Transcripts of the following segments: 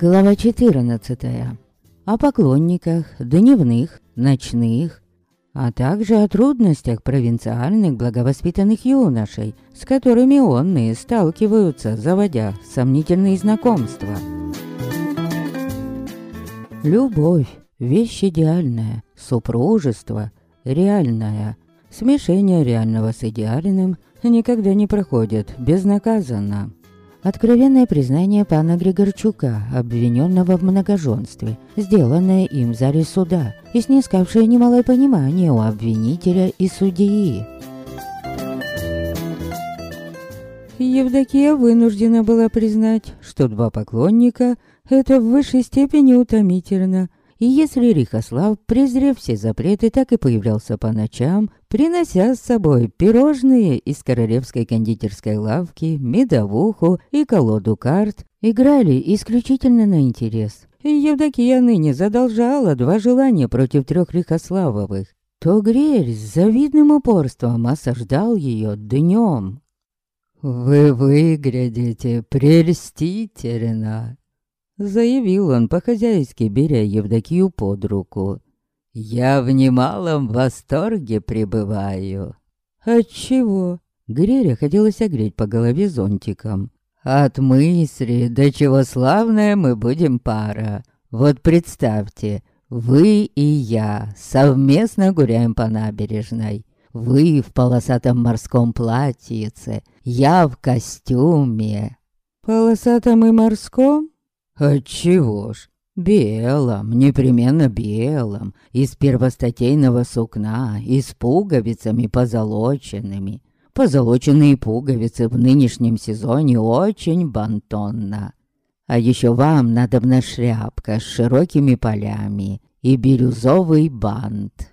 Глава 14. О поклонниках, дневных, ночных, а также о трудностях провинциальных благовоспитанных юношей, с которыми онные сталкиваются, заводя сомнительные знакомства. Любовь – вещь идеальная, супружество – реальное. Смешение реального с идеальным никогда не проходит безнаказанно. Откровенное признание пана Григорчука, обвиненного в многоженстве, сделанное им в зале суда и снискавшее немалое понимание у обвинителя и судьи. Евдокия вынуждена была признать, что два поклонника – это в высшей степени утомительно – и если Рихослав, презрев все запреты, так и появлялся по ночам, принося с собой пирожные из королевской кондитерской лавки, медовуху и колоду карт, играли исключительно на интерес. И Евдокия ныне задолжала два желания против трех Рихославовых. То Грель с завидным упорством осаждал ее днем. «Вы выглядите прельстительно», Заявил он по-хозяйски, беря Евдокию под руку. «Я в немалом восторге пребываю». «Отчего?» Греря хотелось огреть по голове зонтиком. «От мысли, до чего славная мы будем пара. Вот представьте, вы и я совместно гуляем по набережной. Вы в полосатом морском платьице, я в костюме». «Полосатом и морском?» Отчего ж? Белом, непременно белом, из первостатейного сукна и с пуговицами позолоченными. Позолоченные пуговицы в нынешнем сезоне очень бантонно. А еще вам надобна шляпка с широкими полями и бирюзовый бант.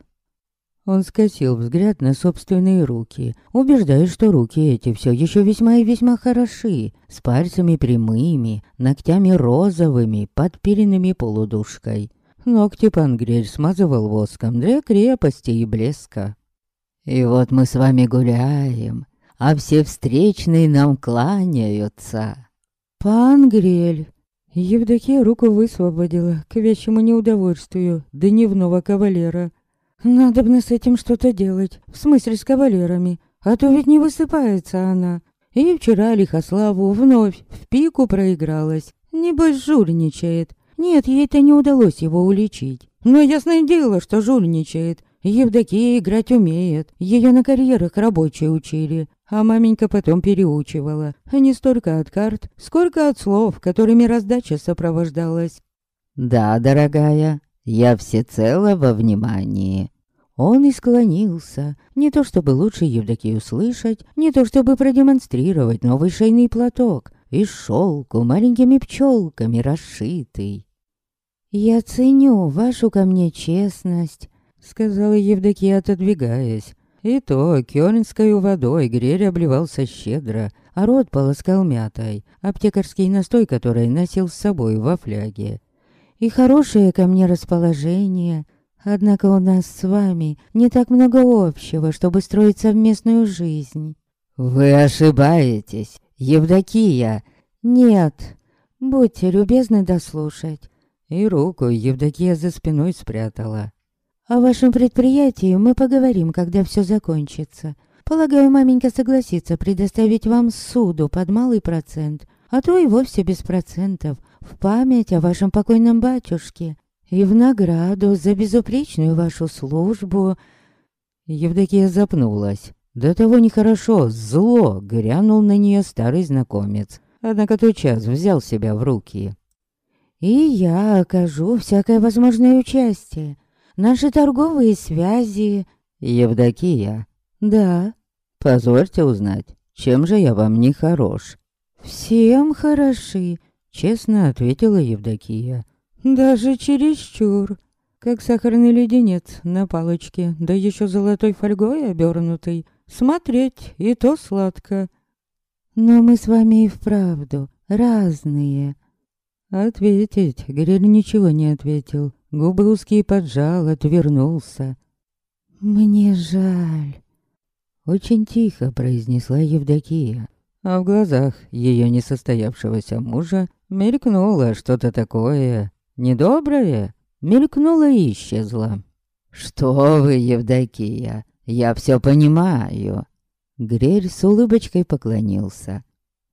Он скосил взгляд на собственные руки, убеждаясь, что руки эти все еще весьма и весьма хороши, с пальцами прямыми, ногтями розовыми, подпиленными полудушкой. Ногти Пангрель смазывал воском для крепости и блеска. «И вот мы с вами гуляем, а все встречные нам кланяются». «Пангрель!» Евдокия руку высвободила к вещему неудовольствию дневного кавалера. Надо бы с этим что-то делать, в смысле с кавалерами, а то ведь не высыпается она. И вчера Лихославу вновь в пику проигралась. Небось жульничает. Нет, ей-то не удалось его уличить. Но ясное дело, что жульничает. Евдокия играть умеет. Ее на карьерах рабочие учили. А маменька потом переучивала. Не столько от карт, сколько от слов, которыми раздача сопровождалась. «Да, дорогая, я всецело во внимании. Он и склонился, не то чтобы лучше Евдокию услышать, не то чтобы продемонстрировать новый шейный платок из шелку маленькими пчелками расшитый. «Я ценю вашу ко мне честность», — сказала Евдокия, отодвигаясь. И то кёльнской водой грель обливался щедро, а рот полоскал мятой, аптекарский настой, который носил с собой во фляге и хорошее ко мне расположение. Однако у нас с вами не так много общего, чтобы строить совместную жизнь». «Вы ошибаетесь, Евдокия!» «Нет, будьте любезны дослушать». И руку Евдокия за спиной спрятала. «О вашем предприятии мы поговорим, когда все закончится. Полагаю, маменька согласится предоставить вам суду под малый процент, а то и вовсе без процентов, в память о вашем покойном батюшке и в награду за безупречную вашу службу». Евдокия запнулась. До того нехорошо, зло грянул на нее старый знакомец, однако тотчас взял себя в руки. «И я окажу всякое возможное участие. Наши торговые связи...» «Евдокия?» «Да». «Позвольте узнать, чем же я вам не хорош?» «Всем хороши», — честно ответила Евдокия. «Даже чересчур, как сахарный леденец на палочке, да еще золотой фольгой обернутый. Смотреть и то сладко». «Но мы с вами и вправду разные». Ответить Грель ничего не ответил. Губы узкие поджал, отвернулся. «Мне жаль». Очень тихо произнесла Евдокия. А в глазах ее несостоявшегося мужа мелькнуло что-то такое недоброе. Мелькнуло и исчезло. «Что вы, Евдокия, я все понимаю». Грель с улыбочкой поклонился.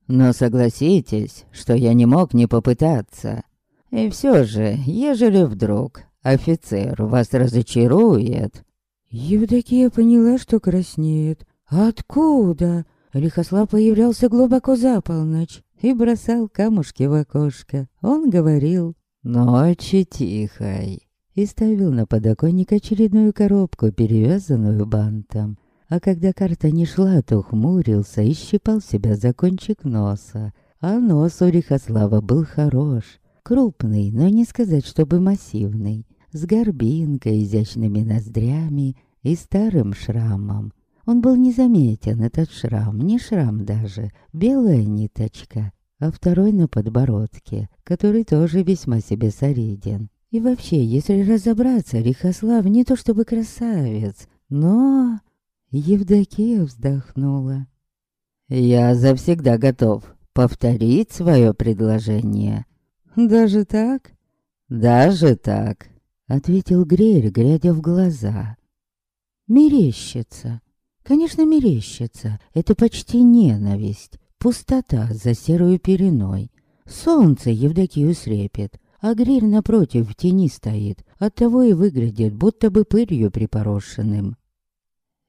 «Но согласитесь, что я не мог не попытаться. И все же, ежели вдруг офицер вас разочарует...» Евдокия поняла, что краснеет. «Откуда?» Лихослав появлялся глубоко за полночь и бросал камушки в окошко. Он говорил «Ночи тихой» и ставил на подоконник очередную коробку, перевязанную бантом. А когда карта не шла, то хмурился и щипал себя за кончик носа. А нос у Рихослава был хорош. Крупный, но не сказать, чтобы массивный. С горбинкой, изящными ноздрями и старым шрамом. Он был незаметен, этот шрам, не шрам даже, белая ниточка, а второй на подбородке, который тоже весьма себе солиден. И вообще, если разобраться, Рихослав не то чтобы красавец, но... Евдокия вздохнула. «Я завсегда готов повторить свое предложение». «Даже так?» «Даже так», — ответил Грель, глядя в глаза. «Мерещится. Конечно, мерещится. Это почти ненависть. Пустота за серую переной. Солнце Евдокию слепит, а гриль напротив в тени стоит. Оттого и выглядит, будто бы пылью припорошенным.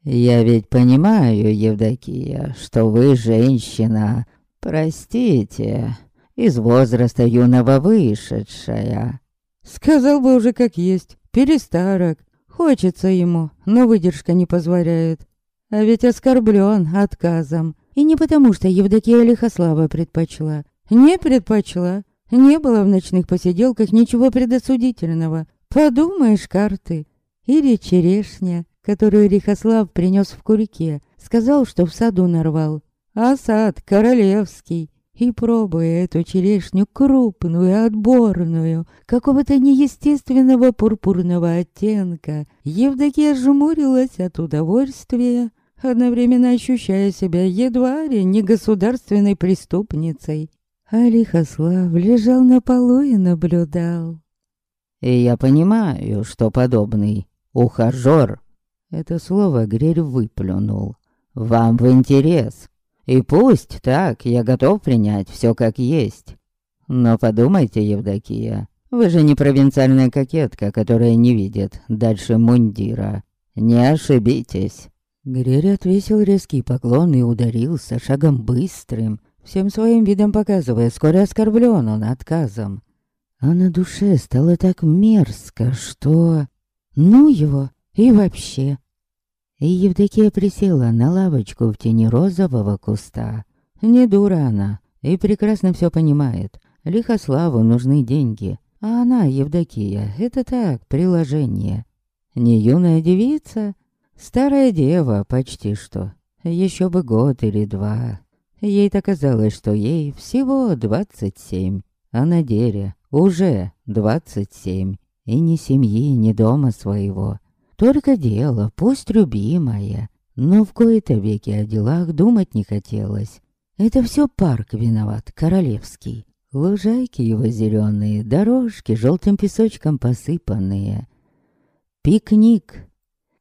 «Я ведь понимаю, Евдокия, что вы женщина. Простите, из возраста юного вышедшая». Сказал бы уже как есть, перестарок. Хочется ему, но выдержка не позволяет. А ведь оскорблен отказом. И не потому, что Евдокия Лихослава предпочла. Не предпочла. Не было в ночных посиделках ничего предосудительного. Подумаешь, карты. Или черешня, которую Лихослав принес в курьке. Сказал, что в саду нарвал. А сад королевский. И пробуя эту черешню крупную, отборную, какого-то неестественного пурпурного оттенка, Евдокия жмурилась от удовольствия, одновременно ощущая себя едва ли не государственной преступницей. А лежал на полу и наблюдал. «И я понимаю, что подобный ухажер...» Это слово Грель выплюнул. «Вам в интерес, и пусть так, я готов принять все как есть. Но подумайте, Евдокия, вы же не провинциальная кокетка, которая не видит дальше мундира. Не ошибитесь. Грерь отвесил резкий поклон и ударился шагом быстрым, всем своим видом показывая, скоро оскорблен он отказом. А на душе стало так мерзко, что... Ну его и вообще и Евдокия присела на лавочку в тени розового куста. Не дура она и прекрасно все понимает. Лихославу нужны деньги, а она, Евдокия, это так, приложение. Не юная девица, старая дева почти что. Еще бы год или два. Ей-то казалось, что ей всего двадцать семь, а на деле уже двадцать семь. И ни семьи, ни дома своего. Только дело, пусть любимая, но в кои-то веки о делах думать не хотелось. Это все парк виноват, королевский. Лужайки его зеленые, дорожки желтым песочком посыпанные. Пикник.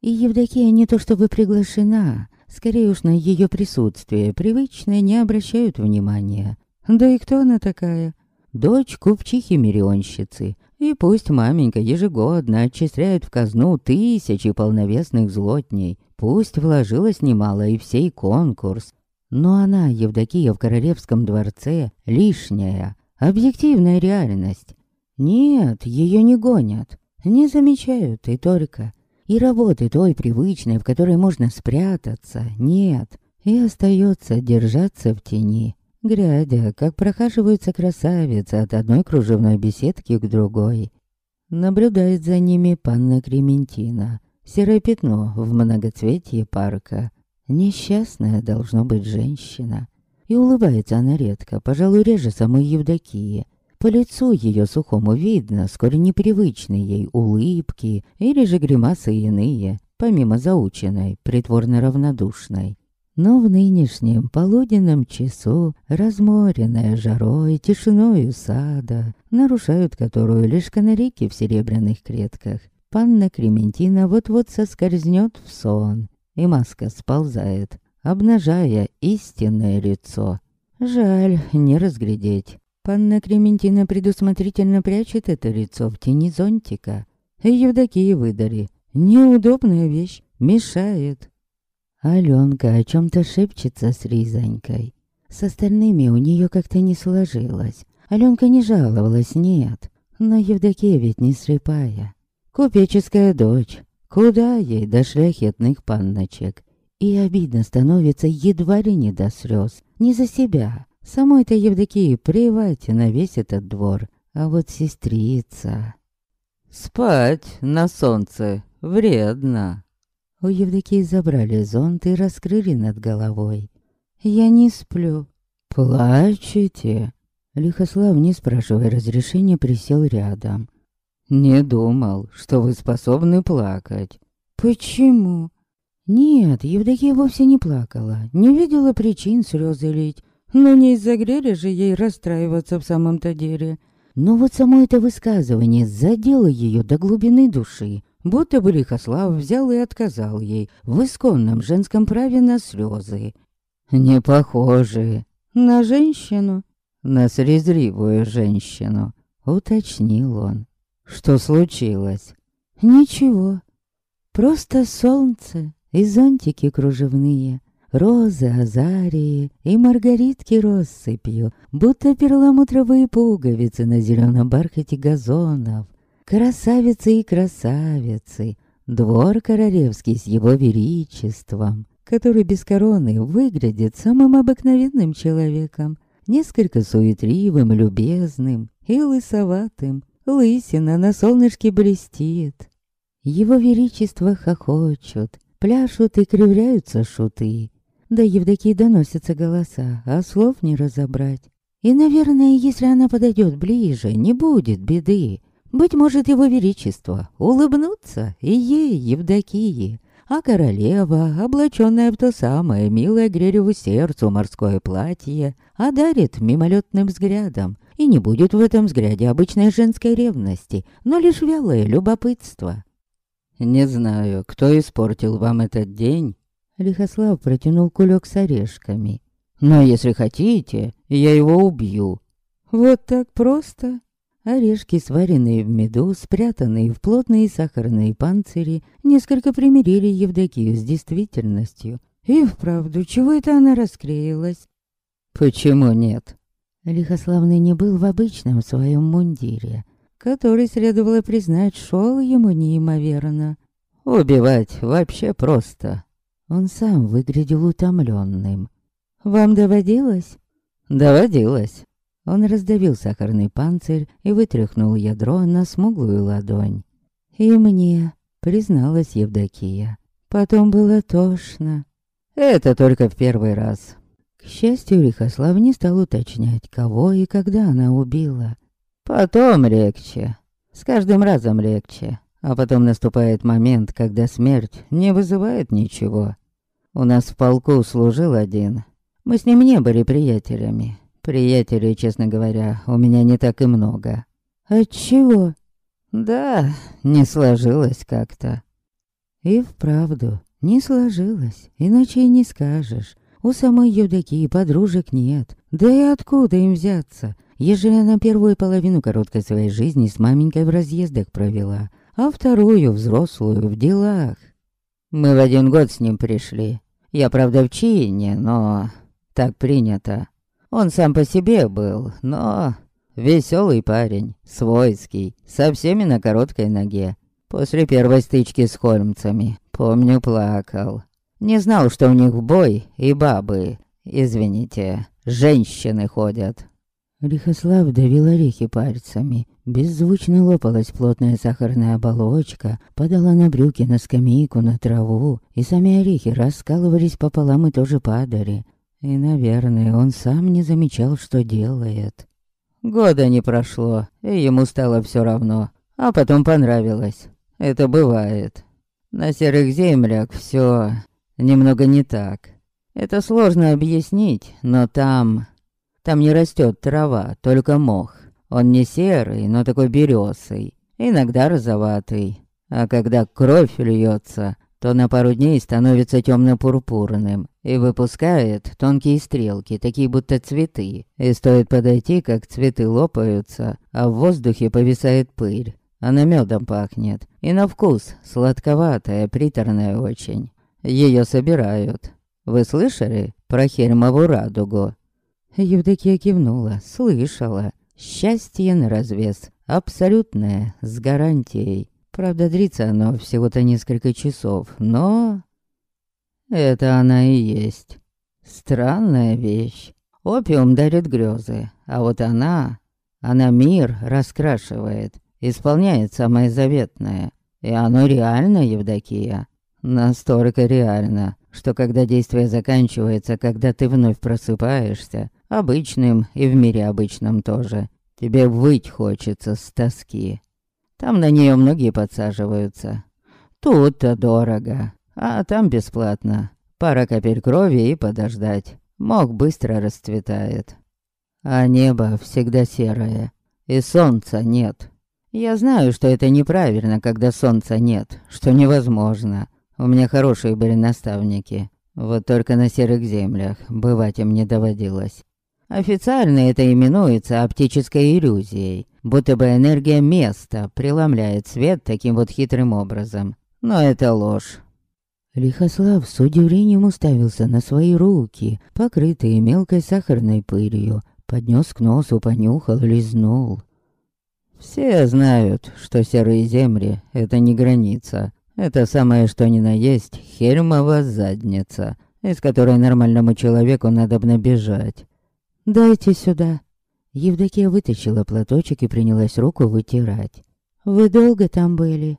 И Евдокия не то чтобы приглашена, скорее уж на ее присутствие привычное не обращают внимания. Да и кто она такая? Дочь купчихи-миллионщицы, и пусть маменька ежегодно отчисляет в казну тысячи полновесных злотней, пусть вложилась немало и в сей конкурс, но она, Евдокия в королевском дворце, лишняя, объективная реальность. Нет, ее не гонят, не замечают и только. И работы той привычной, в которой можно спрятаться, нет. И остается держаться в тени, глядя, как прохаживаются красавицы от одной кружевной беседки к другой. Наблюдает за ними панна Крементина, серое пятно в многоцветии парка. Несчастная должно быть женщина. И улыбается она редко, пожалуй, реже самой Евдокии. По лицу ее сухому видно, скоро непривычные ей улыбки или же гримасы иные. помимо заученной, притворно равнодушной. Но в нынешнем полуденном часу, разморенная жарой, тишиною сада, нарушают которую лишь канарейки в серебряных клетках, панна Клементина вот-вот соскользнет в сон, и маска сползает, обнажая истинное лицо. Жаль, не разглядеть. Панна Клементина предусмотрительно прячет это лицо в тени зонтика. Евдокии выдали. Неудобная вещь, мешает. Аленка о чем-то шепчется с Ризонькой. С остальными у нее как-то не сложилось. Аленка не жаловалась, нет. Но Евдокия ведь не слепая. Купеческая дочь. Куда ей до шляхетных панночек? И обидно становится едва ли не до слез. Не за себя. Самой-то Евдокии плевать на весь этот двор. А вот сестрица... Спать на солнце вредно. У Евдокии забрали зонт и раскрыли над головой. «Я не сплю». «Плачете?» Лихослав, не спрашивая разрешения, присел рядом. «Не думал, что вы способны плакать». «Почему?» «Нет, Евдокия вовсе не плакала, не видела причин слезы лить. Но не из-за греля же ей расстраиваться в самом-то деле. Но вот само это высказывание задело ее до глубины души. Будто бы Лихослав взял и отказал ей в исконном женском праве на слезы. «Не похожи на женщину, на срезривую женщину», — уточнил он. «Что случилось?» «Ничего. Просто солнце и зонтики кружевные, розы, азарии и маргаритки россыпью, будто перламутровые пуговицы на зеленом бархате газонов. Красавицы и красавицы, двор королевский с его величеством, который без короны выглядит самым обыкновенным человеком, несколько суетливым, любезным и лысоватым. Лысина на солнышке блестит. Его величество хохочут, пляшут и кривляются шуты. До Евдокии доносятся голоса, а слов не разобрать. И, наверное, если она подойдет ближе, не будет беды. Быть может, его величество улыбнуться и ей, Евдокии, а королева, облаченная в то самое милое Гререву сердцу морское платье, одарит мимолетным взглядом, и не будет в этом взгляде обычной женской ревности, но лишь вялое любопытство. «Не знаю, кто испортил вам этот день?» Лихослав протянул кулек с орешками. «Но если хотите, я его убью». «Вот так просто?» Орешки, сваренные в меду, спрятанные в плотные сахарные панцири, несколько примирили Евдокию с действительностью. И вправду, чего это она расклеилась? Почему нет? Лихославный не был в обычном своем мундире, который, следовало признать, шел ему неимоверно. Убивать вообще просто. Он сам выглядел утомленным. «Вам доводилось?» «Доводилось. Он раздавил сахарный панцирь и вытряхнул ядро на смуглую ладонь. «И мне», — призналась Евдокия. «Потом было тошно». «Это только в первый раз». К счастью, Лихослав не стал уточнять, кого и когда она убила. «Потом легче. С каждым разом легче. А потом наступает момент, когда смерть не вызывает ничего. У нас в полку служил один. Мы с ним не были приятелями. Приятелей, честно говоря, у меня не так и много. Отчего? Да, не сложилось как-то. И вправду, не сложилось, иначе и не скажешь. У самой Евдокии подружек нет. Да и откуда им взяться, ежели она первую половину короткой своей жизни с маменькой в разъездах провела, а вторую взрослую в делах? Мы в один год с ним пришли. Я, правда, в чине, но так принято. Он сам по себе был, но... Веселый парень, свойский, со всеми на короткой ноге. После первой стычки с хольмцами, помню, плакал. Не знал, что у них бой и бабы, извините, женщины ходят. Лихослав давил орехи пальцами. Беззвучно лопалась плотная сахарная оболочка, падала на брюки, на скамейку, на траву, и сами орехи раскалывались пополам и тоже падали. И, наверное, он сам не замечал, что делает. Года не прошло, и ему стало все равно. А потом понравилось. Это бывает. На серых землях все немного не так. Это сложно объяснить, но там... Там не растет трава, только мох. Он не серый, но такой березый, иногда розоватый. А когда кровь льется, то на пару дней становится темно-пурпурным и выпускает тонкие стрелки, такие будто цветы. И стоит подойти, как цветы лопаются, а в воздухе повисает пыль. Она медом пахнет, и на вкус сладковатая, приторная очень. Ее собирают. Вы слышали про хермову радугу? Евдокия кивнула, слышала. Счастье на развес, абсолютное, с гарантией. Правда, длится оно всего-то несколько часов, но... Это она и есть. Странная вещь. Опиум дарит грезы, а вот она... Она мир раскрашивает, исполняет самое заветное. И оно реально, Евдокия. Настолько реально, что когда действие заканчивается, когда ты вновь просыпаешься, обычным и в мире обычном тоже, тебе выть хочется с тоски. Там на нее многие подсаживаются. Тут-то дорого, а там бесплатно. Пара капель крови и подождать. Мог быстро расцветает. А небо всегда серое, и солнца нет. Я знаю, что это неправильно, когда солнца нет, что невозможно. У меня хорошие были наставники. Вот только на серых землях бывать им не доводилось. Официально это именуется оптической иллюзией, будто бы энергия места преломляет свет таким вот хитрым образом. Но это ложь. Лихослав с удивлением уставился на свои руки, покрытые мелкой сахарной пылью, поднес к носу, понюхал, лизнул. Все знают, что серые земли — это не граница. Это самое что ни на есть хермова задница, из которой нормальному человеку надо бы набежать. «Дайте сюда». Евдокия вытащила платочек и принялась руку вытирать. «Вы долго там были?»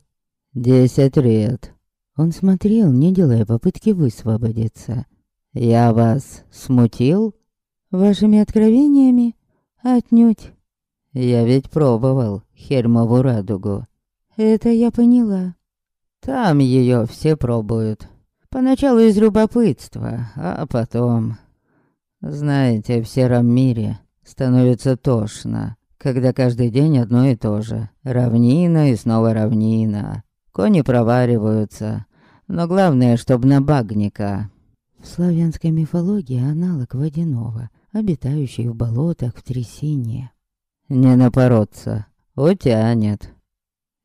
«Десять лет». Он смотрел, не делая попытки высвободиться. «Я вас смутил?» «Вашими откровениями?» «Отнюдь». «Я ведь пробовал Хермову радугу». «Это я поняла». «Там ее все пробуют. Поначалу из любопытства, а потом знаете, в сером мире становится тошно, когда каждый день одно и то же. Равнина и снова равнина. Кони провариваются, но главное, чтобы на багника. В славянской мифологии аналог водяного, обитающий в болотах в трясине. Не напороться, утянет.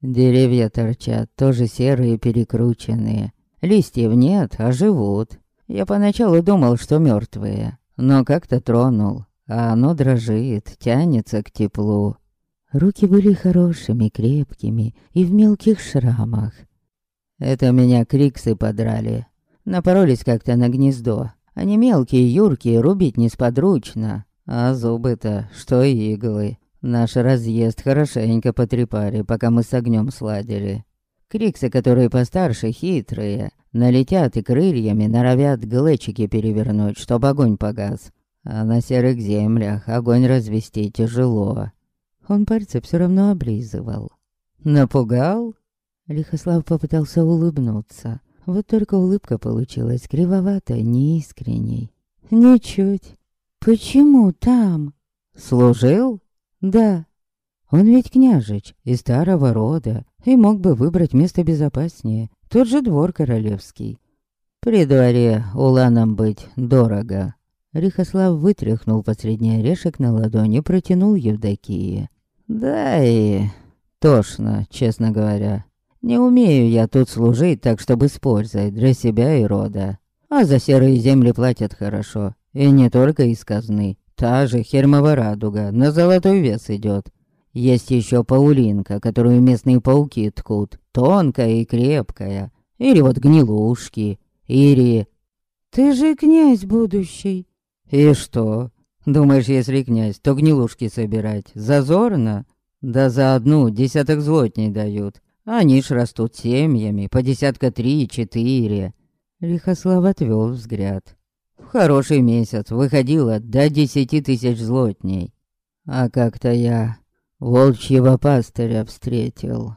Деревья торчат, тоже серые перекрученные. Листьев нет, а живут. Я поначалу думал, что мертвые но как-то тронул, а оно дрожит, тянется к теплу. Руки были хорошими, крепкими и в мелких шрамах. Это меня криксы подрали. Напоролись как-то на гнездо. Они мелкие, юркие, рубить несподручно. А зубы-то, что иглы. Наш разъезд хорошенько потрепали, пока мы с огнем сладили. Криксы, которые постарше, хитрые, Налетят и крыльями норовят глечики перевернуть, чтоб огонь погас. А на серых землях огонь развести тяжело. Он пальцы все равно облизывал. Напугал? Лихослав попытался улыбнуться. Вот только улыбка получилась кривоватой, неискренней. Ничуть. Почему там? Служил? Да. Он ведь княжич из старого рода и мог бы выбрать место безопаснее. Тот же двор королевский. При дворе уланам быть дорого. Рихослав вытряхнул последний орешек на ладони протянул Евдокии. Да и тошно, честно говоря. Не умею я тут служить так, чтобы с пользой для себя и рода. А за серые земли платят хорошо. И не только из казны. Та же хермова радуга на золотой вес идет. Есть еще паулинка, которую местные пауки ткут, тонкая и крепкая. Или вот гнилушки, или... Ты же князь будущий. И что? Думаешь, если князь, то гнилушки собирать зазорно? Да за одну десяток злотней дают. Они ж растут семьями, по десятка три-четыре. Лихослав отвел взгляд. В хороший месяц выходило до десяти тысяч злотней. А как-то я волчьего пастыря встретил.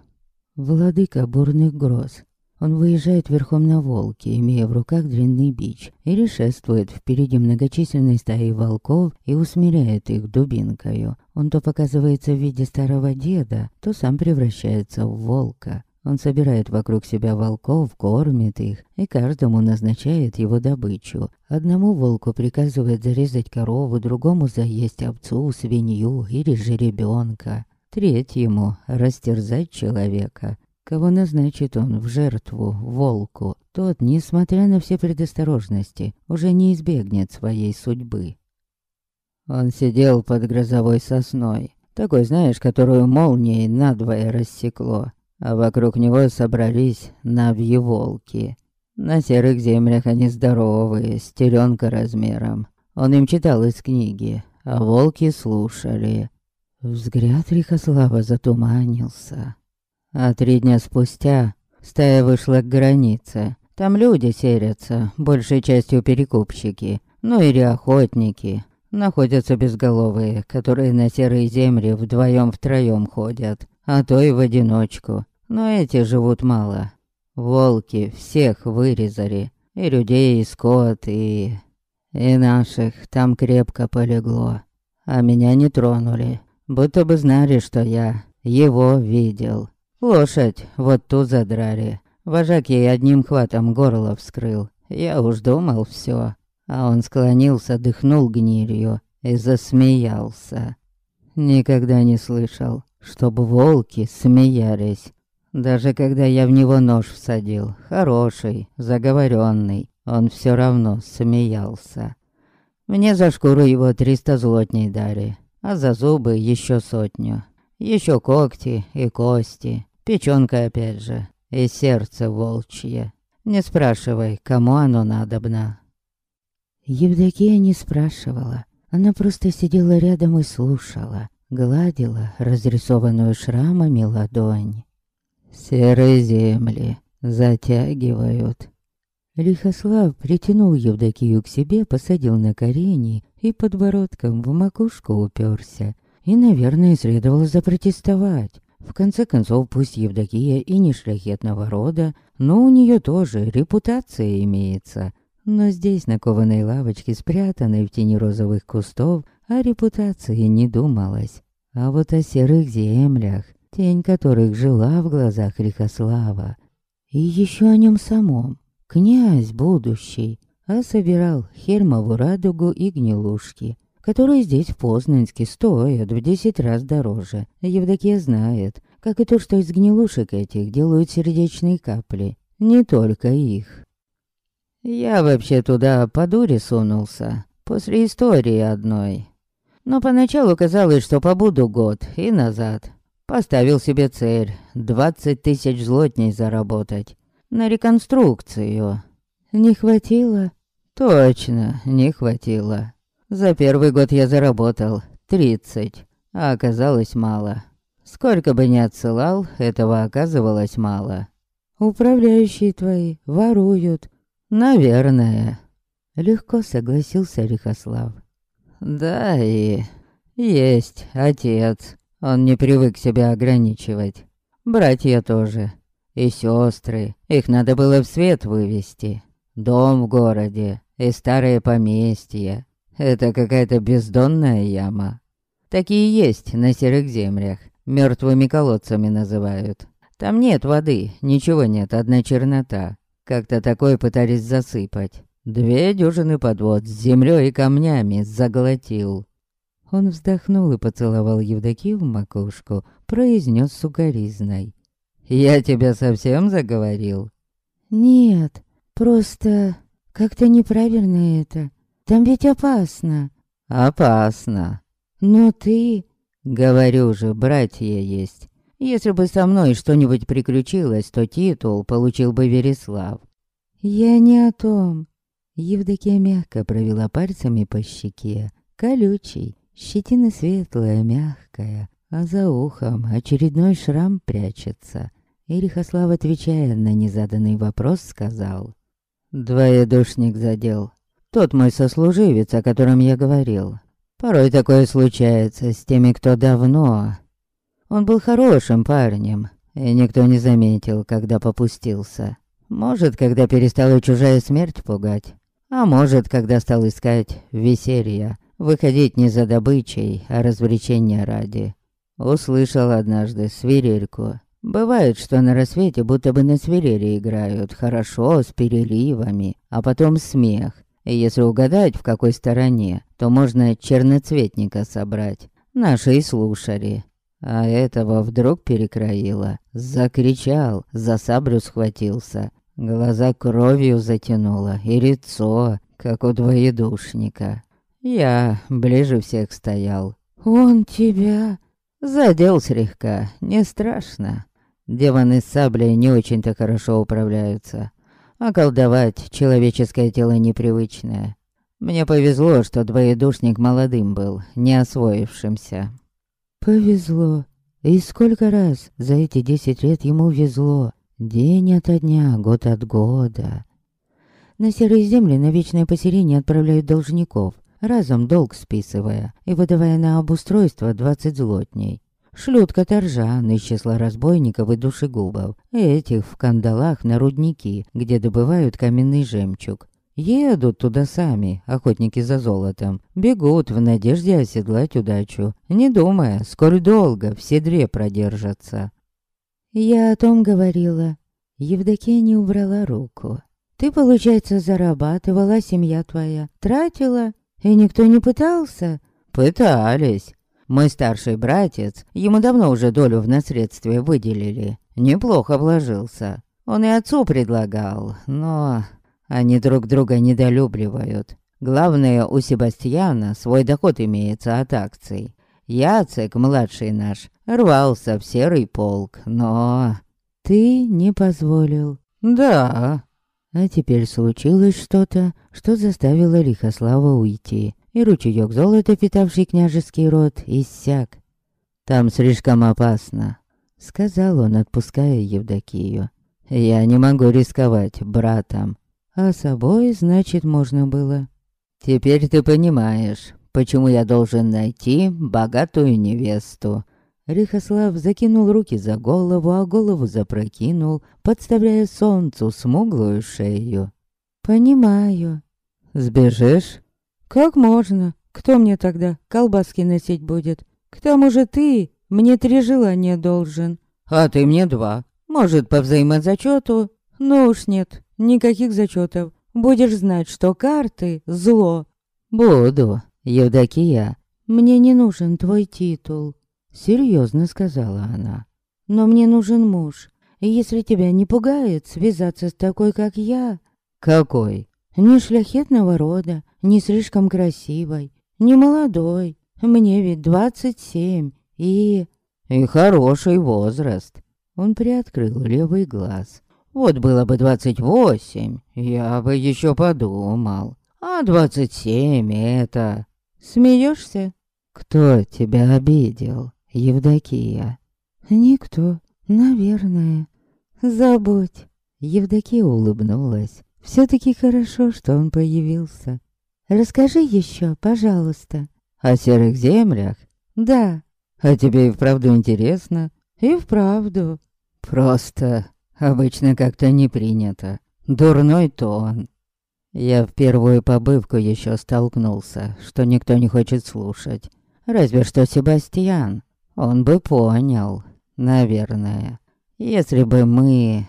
Владыка бурных гроз. Он выезжает верхом на волке, имея в руках длинный бич, и решествует впереди многочисленной стаи волков и усмиряет их дубинкою. Он то показывается в виде старого деда, то сам превращается в волка. Он собирает вокруг себя волков, кормит их и каждому назначает его добычу. Одному волку приказывает зарезать корову, другому заесть овцу, свинью или жеребенка. Третьему — растерзать человека. Кого назначит он в жертву волку, тот, несмотря на все предосторожности, уже не избегнет своей судьбы. Он сидел под грозовой сосной, такой, знаешь, которую молнией надвое рассекло а вокруг него собрались навьи-волки. На серых землях они здоровые, с размером. Он им читал из книги, а волки слушали. Взгляд Рихослава затуманился. А три дня спустя стая вышла к границе. Там люди серятся, большей частью перекупщики, ну или охотники. Находятся безголовые, которые на серые земли вдвоем-втроем ходят, а то и в одиночку. Но эти живут мало. Волки всех вырезали. И людей, и скот, и... И наших там крепко полегло. А меня не тронули. Будто бы знали, что я его видел. Лошадь вот ту задрали. Вожак ей одним хватом горло вскрыл. Я уж думал все. А он склонился, дыхнул гнилью и засмеялся. Никогда не слышал, чтобы волки смеялись. Даже когда я в него нож всадил, хороший, заговоренный, он все равно смеялся. Мне за шкуру его триста злотней дали, а за зубы еще сотню. Еще когти и кости, печенка опять же, и сердце волчье. Не спрашивай, кому оно надобно. Евдокия не спрашивала. Она просто сидела рядом и слушала, гладила разрисованную шрамами ладонь. Серые земли затягивают. Лихослав притянул Евдокию к себе, посадил на колени и подбородком в макушку уперся. И, наверное, следовало запротестовать. В конце концов, пусть Евдокия и не шляхетного рода, но у нее тоже репутация имеется. Но здесь, на кованой лавочке, спрятанной в тени розовых кустов, о репутации не думалось. А вот о серых землях тень которых жила в глазах Рихослава. И еще о нем самом, князь будущий, а собирал хермову радугу и гнилушки, которые здесь в Познанске стоят в десять раз дороже. Евдокия знает, как и то, что из гнилушек этих делают сердечные капли, не только их. Я вообще туда по дуре сунулся, после истории одной. Но поначалу казалось, что побуду год и назад, Поставил себе цель двадцать тысяч злотней заработать. На реконструкцию. Не хватило? Точно, не хватило. За первый год я заработал тридцать, а оказалось мало. Сколько бы ни отсылал, этого оказывалось мало. Управляющие твои воруют. Наверное. Легко согласился Рихослав. Да и есть отец. Он не привык себя ограничивать. Братья тоже. И сестры. Их надо было в свет вывести. Дом в городе. И старое поместье. Это какая-то бездонная яма. Такие есть на серых землях. Мертвыми колодцами называют. Там нет воды, ничего нет, одна чернота. Как-то такое пытались засыпать. Две дюжины подвод с землей и камнями заглотил. Он вздохнул и поцеловал Евдокию в макушку, произнес сукоризной. «Я тебя совсем заговорил?» «Нет, просто как-то неправильно это. Там ведь опасно». «Опасно». «Но ты...» «Говорю же, братья есть. Если бы со мной что-нибудь приключилось, то титул получил бы Вереслав». «Я не о том». Евдокия мягко провела пальцами по щеке, колючий, Щетина светлая, мягкая, а за ухом очередной шрам прячется. Ирихослав, отвечая на незаданный вопрос, сказал. «Двоедушник задел. Тот мой сослуживец, о котором я говорил. Порой такое случается с теми, кто давно. Он был хорошим парнем, и никто не заметил, когда попустился. Может, когда перестала чужая смерть пугать. А может, когда стал искать веселья. Выходить не за добычей, а развлечения ради. Услышал однажды свирельку. Бывает, что на рассвете будто бы на свирели играют, хорошо, с переливами, а потом смех. И если угадать, в какой стороне, то можно черноцветника собрать. Наши и слушали. А этого вдруг перекроило. Закричал, за саблю схватился. Глаза кровью затянуло, и лицо, как у двоедушника. Я ближе всех стоял. «Он тебя...» Задел слегка, не страшно. Демоны с саблей не очень-то хорошо управляются. А колдовать человеческое тело непривычное. Мне повезло, что двоедушник молодым был, не освоившимся. Повезло. И сколько раз за эти десять лет ему везло. День ото дня, год от года. На серые земли на вечное поселение отправляют должников разом долг списывая и выдавая на обустройство двадцать злотней. Шлют каторжан из числа разбойников и душегубов, этих в кандалах на рудники, где добывают каменный жемчуг. Едут туда сами, охотники за золотом, бегут в надежде оседлать удачу, не думая, сколь долго в седре продержатся. Я о том говорила. Евдокия не убрала руку. Ты, получается, зарабатывала, семья твоя, тратила, и никто не пытался? Пытались. Мой старший братец, ему давно уже долю в наследстве выделили. Неплохо вложился. Он и отцу предлагал, но они друг друга недолюбливают. Главное, у Себастьяна свой доход имеется от акций. Яцек, младший наш, рвался в серый полк, но... Ты не позволил? Да, а теперь случилось что-то, что заставило Лихослава уйти, и ручеёк золота, питавший княжеский род, иссяк. «Там слишком опасно», — сказал он, отпуская Евдокию. «Я не могу рисковать братом». «А собой, значит, можно было». «Теперь ты понимаешь, почему я должен найти богатую невесту, Рихослав закинул руки за голову, а голову запрокинул, подставляя солнцу смуглую шею. «Понимаю». «Сбежишь?» «Как можно? Кто мне тогда колбаски носить будет? К тому же ты мне три желания должен». «А ты мне два. Может, по взаимозачету?» «Ну уж нет, никаких зачетов. Будешь знать, что карты — зло». «Буду, Евдокия». «Мне не нужен твой титул». Серьезно сказала она. Но мне нужен муж. И если тебя не пугает связаться с такой, как я... Какой? Не шляхетного рода, не слишком красивой, не молодой. Мне ведь двадцать семь, и... И хороший возраст. Он приоткрыл левый глаз. Вот было бы двадцать восемь, я бы еще подумал. А двадцать семь это... Смеешься? Кто тебя обидел? Евдокия. Никто, наверное. Забудь. Евдокия улыбнулась. Все-таки хорошо, что он появился. Расскажи еще, пожалуйста. О серых землях? Да. А тебе и вправду интересно? И вправду. Просто обычно как-то не принято. Дурной тон. Я в первую побывку еще столкнулся, что никто не хочет слушать. Разве что Себастьян. Он бы понял, наверное. Если бы мы...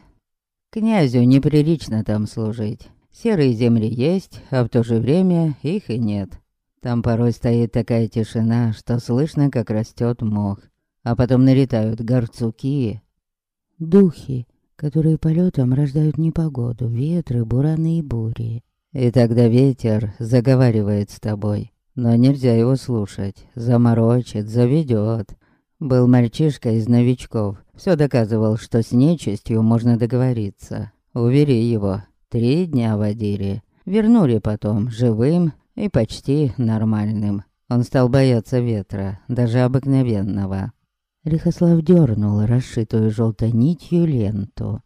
Князю неприлично там служить. Серые земли есть, а в то же время их и нет. Там порой стоит такая тишина, что слышно, как растет мох. А потом налетают горцуки. Духи, которые полетом рождают непогоду, ветры, бураны и бури. И тогда ветер заговаривает с тобой. Но нельзя его слушать, заморочит, заведет. Был мальчишка из новичков. Все доказывал, что с нечистью можно договориться. Увери его. Три дня водили. Вернули потом живым и почти нормальным. Он стал бояться ветра, даже обыкновенного. Лихослав дернул расшитую желтой нитью ленту.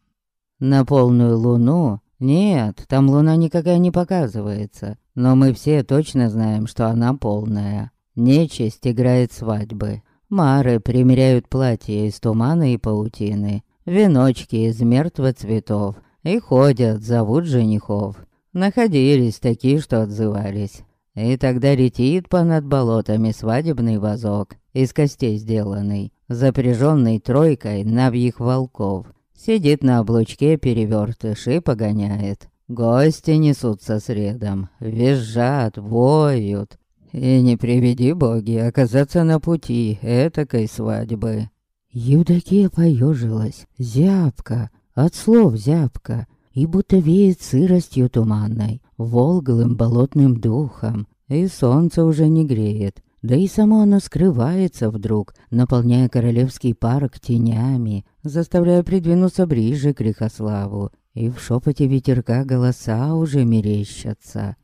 На полную луну? Нет, там луна никакая не показывается. Но мы все точно знаем, что она полная. Нечисть играет свадьбы. Мары примеряют платья из тумана и паутины, веночки из мертвых цветов, И ходят, зовут женихов. Находились такие, что отзывались. И тогда летит понад болотами свадебный вазок, из костей сделанный, запряженный тройкой навьих волков. Сидит на облучке перевертыш и погоняет. Гости несутся средом, визжат, воют. И не приведи боги оказаться на пути этакой свадьбы. Евдокия поежилась, зябко, от слов зябко, и будто веет сыростью туманной, волглым болотным духом, и солнце уже не греет, да и само оно скрывается вдруг, наполняя королевский парк тенями, заставляя придвинуться ближе к Рихославу, и в шепоте ветерка голоса уже мерещатся.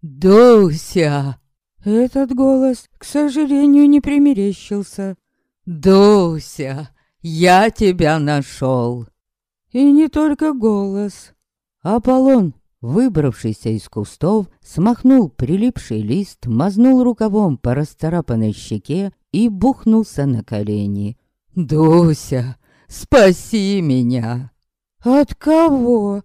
«Дуся!» Этот голос, к сожалению, не примерещился. «Дуся, я тебя нашел!» И не только голос. Аполлон, выбравшийся из кустов, смахнул прилипший лист, мазнул рукавом по расцарапанной щеке и бухнулся на колени. «Дуся, спаси меня!» «От кого?»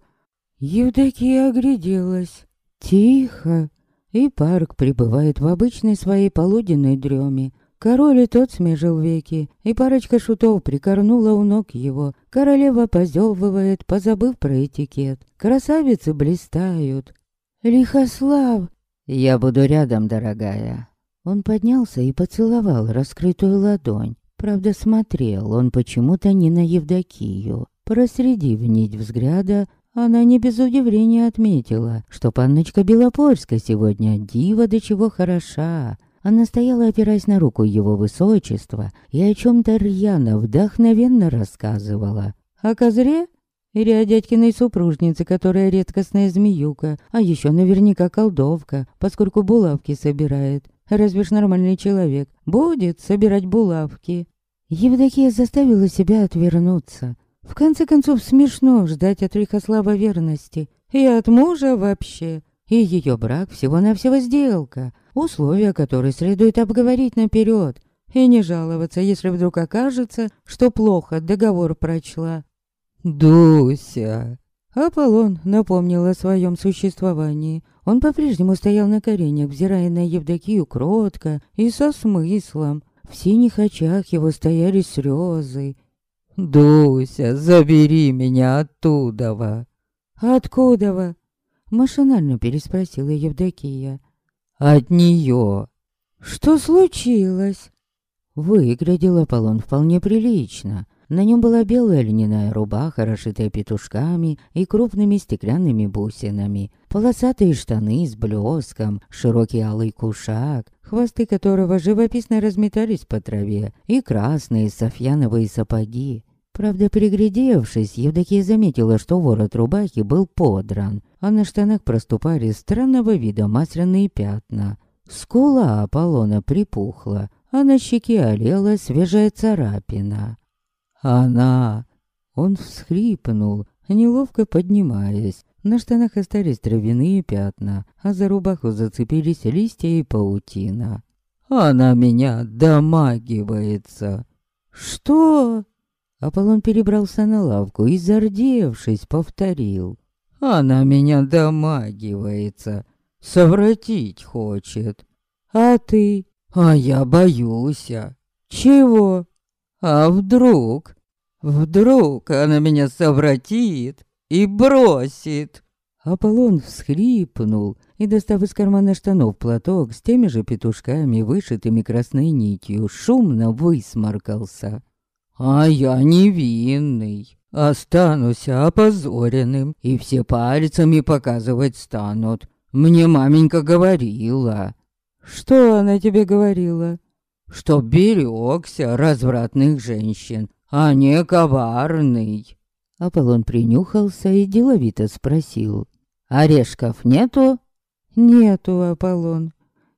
Евдокия огляделась. «Тихо!» И парк пребывает в обычной своей полуденной дреме. Король и тот смежил веки, и парочка шутов прикорнула у ног его. Королева позевывает, позабыв про этикет. Красавицы блистают. «Лихослав!» «Я буду рядом, дорогая». Он поднялся и поцеловал раскрытую ладонь. Правда, смотрел он почему-то не на Евдокию. Проследив нить взгляда, она не без удивления отметила, что панночка Белопольска сегодня дива до чего хороша. Она стояла, опираясь на руку его высочества, и о чем-то рьяно, вдохновенно рассказывала. О козре? Или о дядькиной супружнице, которая редкостная змеюка, а еще наверняка колдовка, поскольку булавки собирает. Разве ж нормальный человек будет собирать булавки? Евдокия заставила себя отвернуться. В конце концов, смешно ждать от Рихослава верности. И от мужа вообще. И ее брак всего-навсего сделка, условия которой следует обговорить наперед, и не жаловаться, если вдруг окажется, что плохо договор прочла. «Дуся!» Аполлон напомнил о своем существовании. Он по-прежнему стоял на коленях, взирая на Евдокию кротко и со смыслом. В синих очах его стояли слезы. «Дуся, забери меня оттуда!» «Откуда?» Машинально переспросила Евдокия. «От нее!» «Что случилось?» Выглядел Аполлон вполне прилично. На нем была белая льняная рубаха, расшитая петушками и крупными стеклянными бусинами, полосатые штаны с блеском, широкий алый кушак, хвосты которого живописно разметались по траве, и красные софьяновые сапоги. Правда, приглядевшись, Евдокия заметила, что ворот рубахи был подран, а на штанах проступали странного вида масляные пятна. Скула Аполлона припухла, а на щеке олела свежая царапина. «Она!» Он всхлипнул, неловко поднимаясь. На штанах остались травяные пятна, а за рубаху зацепились листья и паутина. «Она меня домагивается!» «Что?» Аполлон перебрался на лавку и, зардевшись, повторил. «Она меня домагивается, совратить хочет. А ты? А я боюсь. Чего? А вдруг? Вдруг она меня совратит и бросит?» Аполлон всхлипнул и, достав из кармана штанов платок с теми же петушками, вышитыми красной нитью, шумно высморкался. А я невинный. Останусь опозоренным, и все пальцами показывать станут. Мне маменька говорила. Что она тебе говорила? Что берегся развратных женщин, а не коварный. Аполлон принюхался и деловито спросил. «Орешков нету?» «Нету, Аполлон».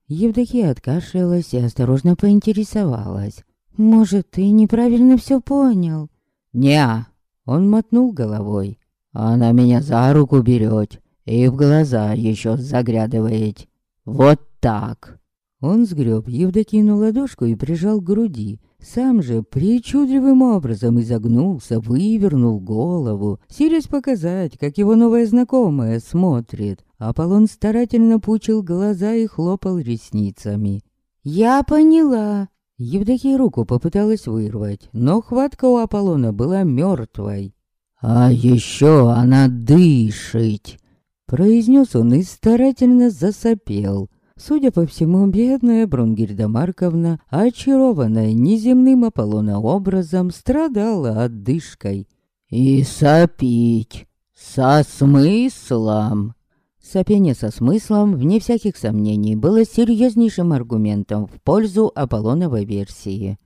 Евдокия откашлялась и осторожно поинтересовалась. «Может, ты неправильно все понял?» «Не-а!» Он мотнул головой. «Она меня за руку берет и в глаза еще заглядывает. Вот так!» Он сгреб Евдокину ладошку и прижал к груди, Сам же причудливым образом изогнулся, вывернул голову, силясь показать, как его новая знакомая смотрит. Аполлон старательно пучил глаза и хлопал ресницами. «Я поняла!» Евдокия руку попыталась вырвать, но хватка у Аполлона была мертвой. «А еще она дышит!» Произнес он и старательно засопел. Судя по всему, бедная Брунгильда Марковна, очарованная неземным Аполлона образом, страдала отдышкой. «И сопить со смыслом!» Сопение со смыслом, вне всяких сомнений, было серьезнейшим аргументом в пользу Аполлоновой версии.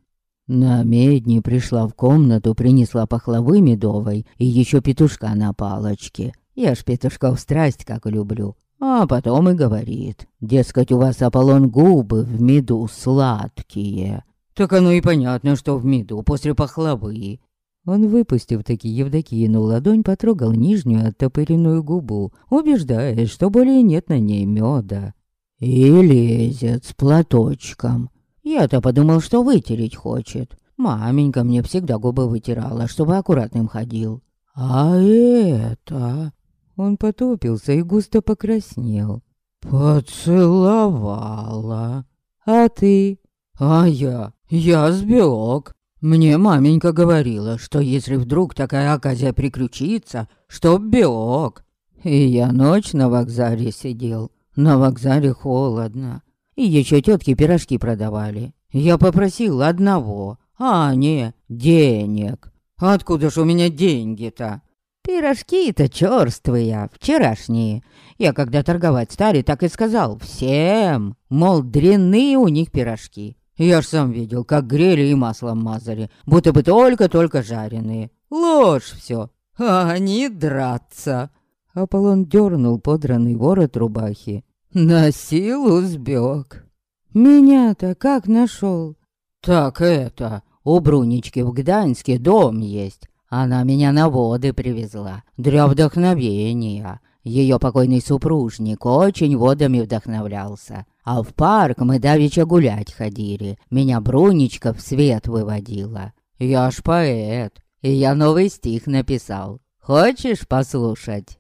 На медни пришла в комнату, принесла пахлавы медовой и еще петушка на палочке. Я ж петушков страсть как люблю. А потом и говорит, дескать, у вас, Аполлон, губы в меду сладкие. Так оно и понятно, что в меду после пахлавы. Он, выпустив таки Евдокиину ладонь, потрогал нижнюю оттопыренную губу, убеждаясь, что более нет на ней меда. И лезет с платочком. Я-то подумал, что вытереть хочет. Маменька мне всегда губы вытирала, чтобы аккуратным ходил. А это... Он потупился и густо покраснел. «Поцеловала. А ты?» «А я? Я сбег. Мне маменька говорила, что если вдруг такая оказия приключится, что бег. И я ночь на вокзале сидел. На вокзале холодно. И еще тетки пирожки продавали. Я попросил одного, а не денег. Откуда ж у меня деньги-то? Пирожки-то черствые, вчерашние. Я когда торговать стали, так и сказал всем, мол, дрянные у них пирожки. Я ж сам видел, как грели и маслом мазали, будто бы только-только жареные. Ложь все, а они драться. Аполлон дернул подранный ворот рубахи. На силу сбег. Меня-то как нашел? Так это, у Брунички в Гданьске дом есть. Она меня на воды привезла, для вдохновения. Ее покойный супружник очень водами вдохновлялся. А в парк мы давеча гулять ходили. Меня Бруничка в свет выводила. Я ж поэт, и я новый стих написал. Хочешь послушать?»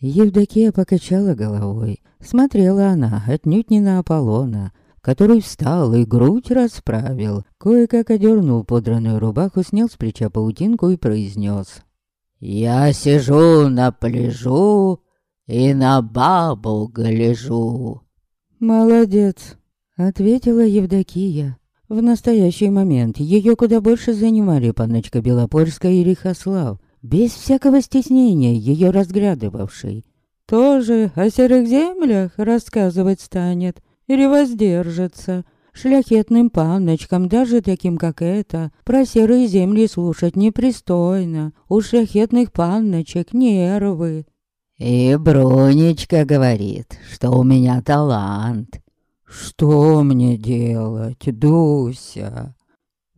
Евдокия покачала головой. Смотрела она отнюдь не на Аполлона, который встал и грудь расправил, кое-как одернул подранную рубаху, снял с плеча паутинку и произнес. «Я сижу на пляжу и на бабу гляжу». «Молодец», — ответила Евдокия. В настоящий момент ее куда больше занимали паночка Белопольская и Рихослав, без всякого стеснения ее разглядывавший. Тоже о серых землях рассказывать станет, или воздержится. Шляхетным панночкам, даже таким, как это, про серые земли слушать непристойно. У шляхетных панночек нервы. И Бронечка говорит, что у меня талант. Что мне делать, Дуся?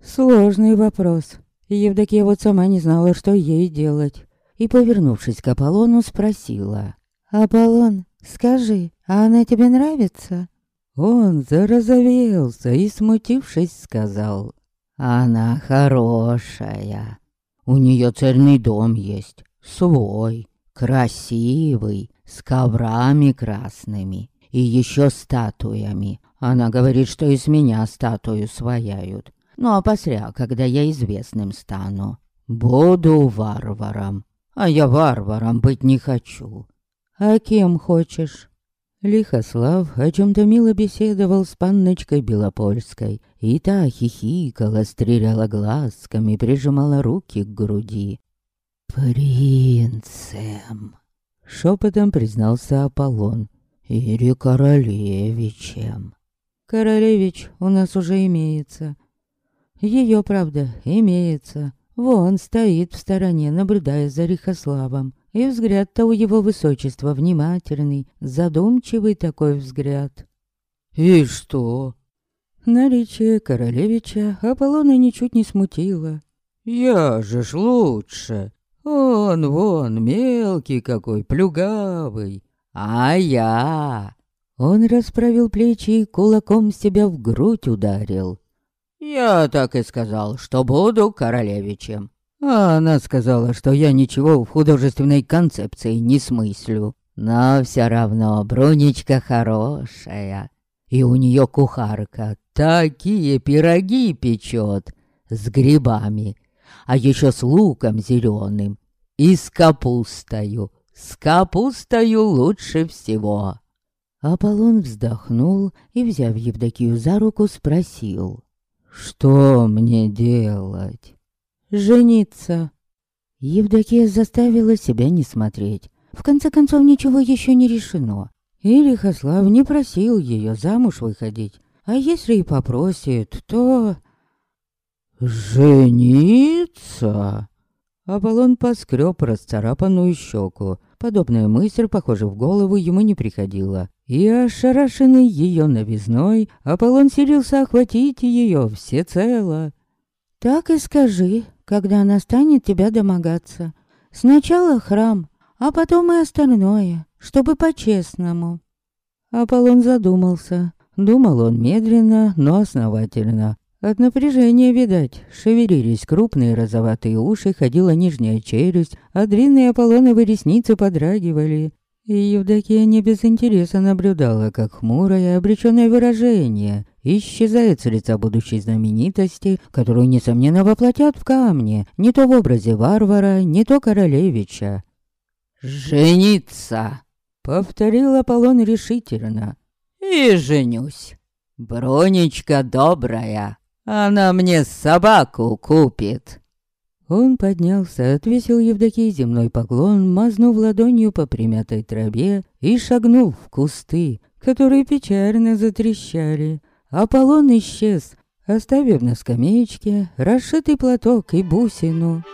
Сложный вопрос. Евдокия вот сама не знала, что ей делать. И, повернувшись к Аполлону, спросила. «Аполлон, скажи, а она тебе нравится?» Он зарозовелся и, смутившись, сказал. «Она хорошая. У нее цельный дом есть, свой, красивый, с коврами красными и еще статуями. Она говорит, что из меня статую свояют. Ну а после, когда я известным стану, буду варваром. А я варваром быть не хочу». «А кем хочешь?» Лихослав о чем-то мило беседовал с панночкой Белопольской, и та хихикала, стреляла глазками, прижимала руки к груди. «Принцем!» — шепотом признался Аполлон. «Или королевичем!» «Королевич у нас уже имеется. Ее, правда, имеется. Вон стоит в стороне, наблюдая за Рихославом. И взгляд-то у его высочества внимательный, задумчивый такой взгляд. «И что?» Наличие королевича Аполлона ничуть не смутило. «Я же ж лучше. Он вон мелкий какой, плюгавый. А я...» Он расправил плечи и кулаком себя в грудь ударил. Я так и сказал, что буду королевичем. А она сказала, что я ничего в художественной концепции не смыслю. Но все равно Брунечка хорошая. И у нее кухарка такие пироги печет с грибами, а еще с луком зеленым и с капустою. С капустою лучше всего. Аполлон вздохнул и, взяв Евдокию за руку, спросил. «Что мне делать?» «Жениться». Евдокия заставила себя не смотреть. В конце концов, ничего еще не решено. И Лихослав не просил ее замуж выходить. А если и попросит, то... «Жениться?» Аполлон поскреб расцарапанную щеку. Подобная мысль, похоже, в голову ему не приходила. И ошарашенный ее новизной, Аполлон силился охватить ее всецело. «Так и скажи, когда она станет тебя домогаться. Сначала храм, а потом и остальное, чтобы по-честному». Аполлон задумался. Думал он медленно, но основательно. От напряжения, видать, шевелились крупные розоватые уши, ходила нижняя челюсть, а длинные Аполлоновы ресницы подрагивали. И Евдокия не без интереса наблюдала, как хмурое, обреченное выражение исчезает с лица будущей знаменитости, которую, несомненно, воплотят в камне, не то в образе варвара, не то королевича. «Жениться!» — повторил Аполлон решительно. «И женюсь. Бронечка добрая, она мне собаку купит. Он поднялся, отвесил Евдокии земной поклон, мазнув ладонью по примятой траве и шагнул в кусты, которые печально затрещали. Аполлон исчез, оставив на скамеечке расшитый платок и бусину.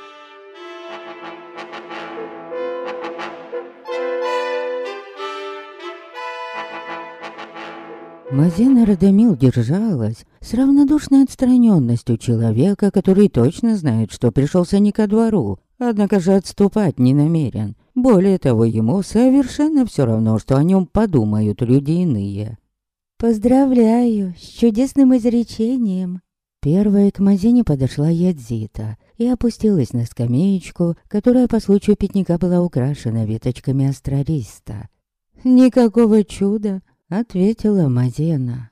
Мазина Радомил держалась с равнодушной отстраненностью человека, который точно знает, что пришелся не ко двору, однако же отступать не намерен. Более того, ему совершенно все равно, что о нем подумают люди иные. «Поздравляю с чудесным изречением!» Первая к Мазине подошла Ядзита и опустилась на скамеечку, которая по случаю пикника была украшена веточками астролиста. Никакого чуда, Ответила Мазена.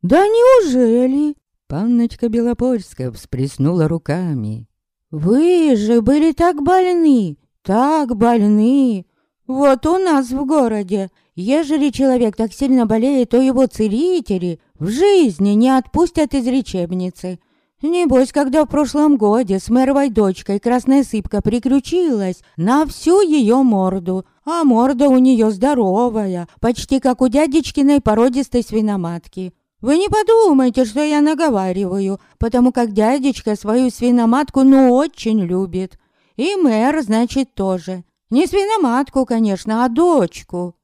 «Да неужели?» Панночка Белопольская всплеснула руками. «Вы же были так больны, так больны. Вот у нас в городе, ежели человек так сильно болеет, то его целители в жизни не отпустят из лечебницы. Небось, когда в прошлом годе с мэровой дочкой красная сыпка приключилась на всю ее морду, а морда у нее здоровая, почти как у дядечкиной породистой свиноматки. Вы не подумайте, что я наговариваю, потому как дядечка свою свиноматку ну очень любит. И мэр, значит, тоже. Не свиноматку, конечно, а дочку.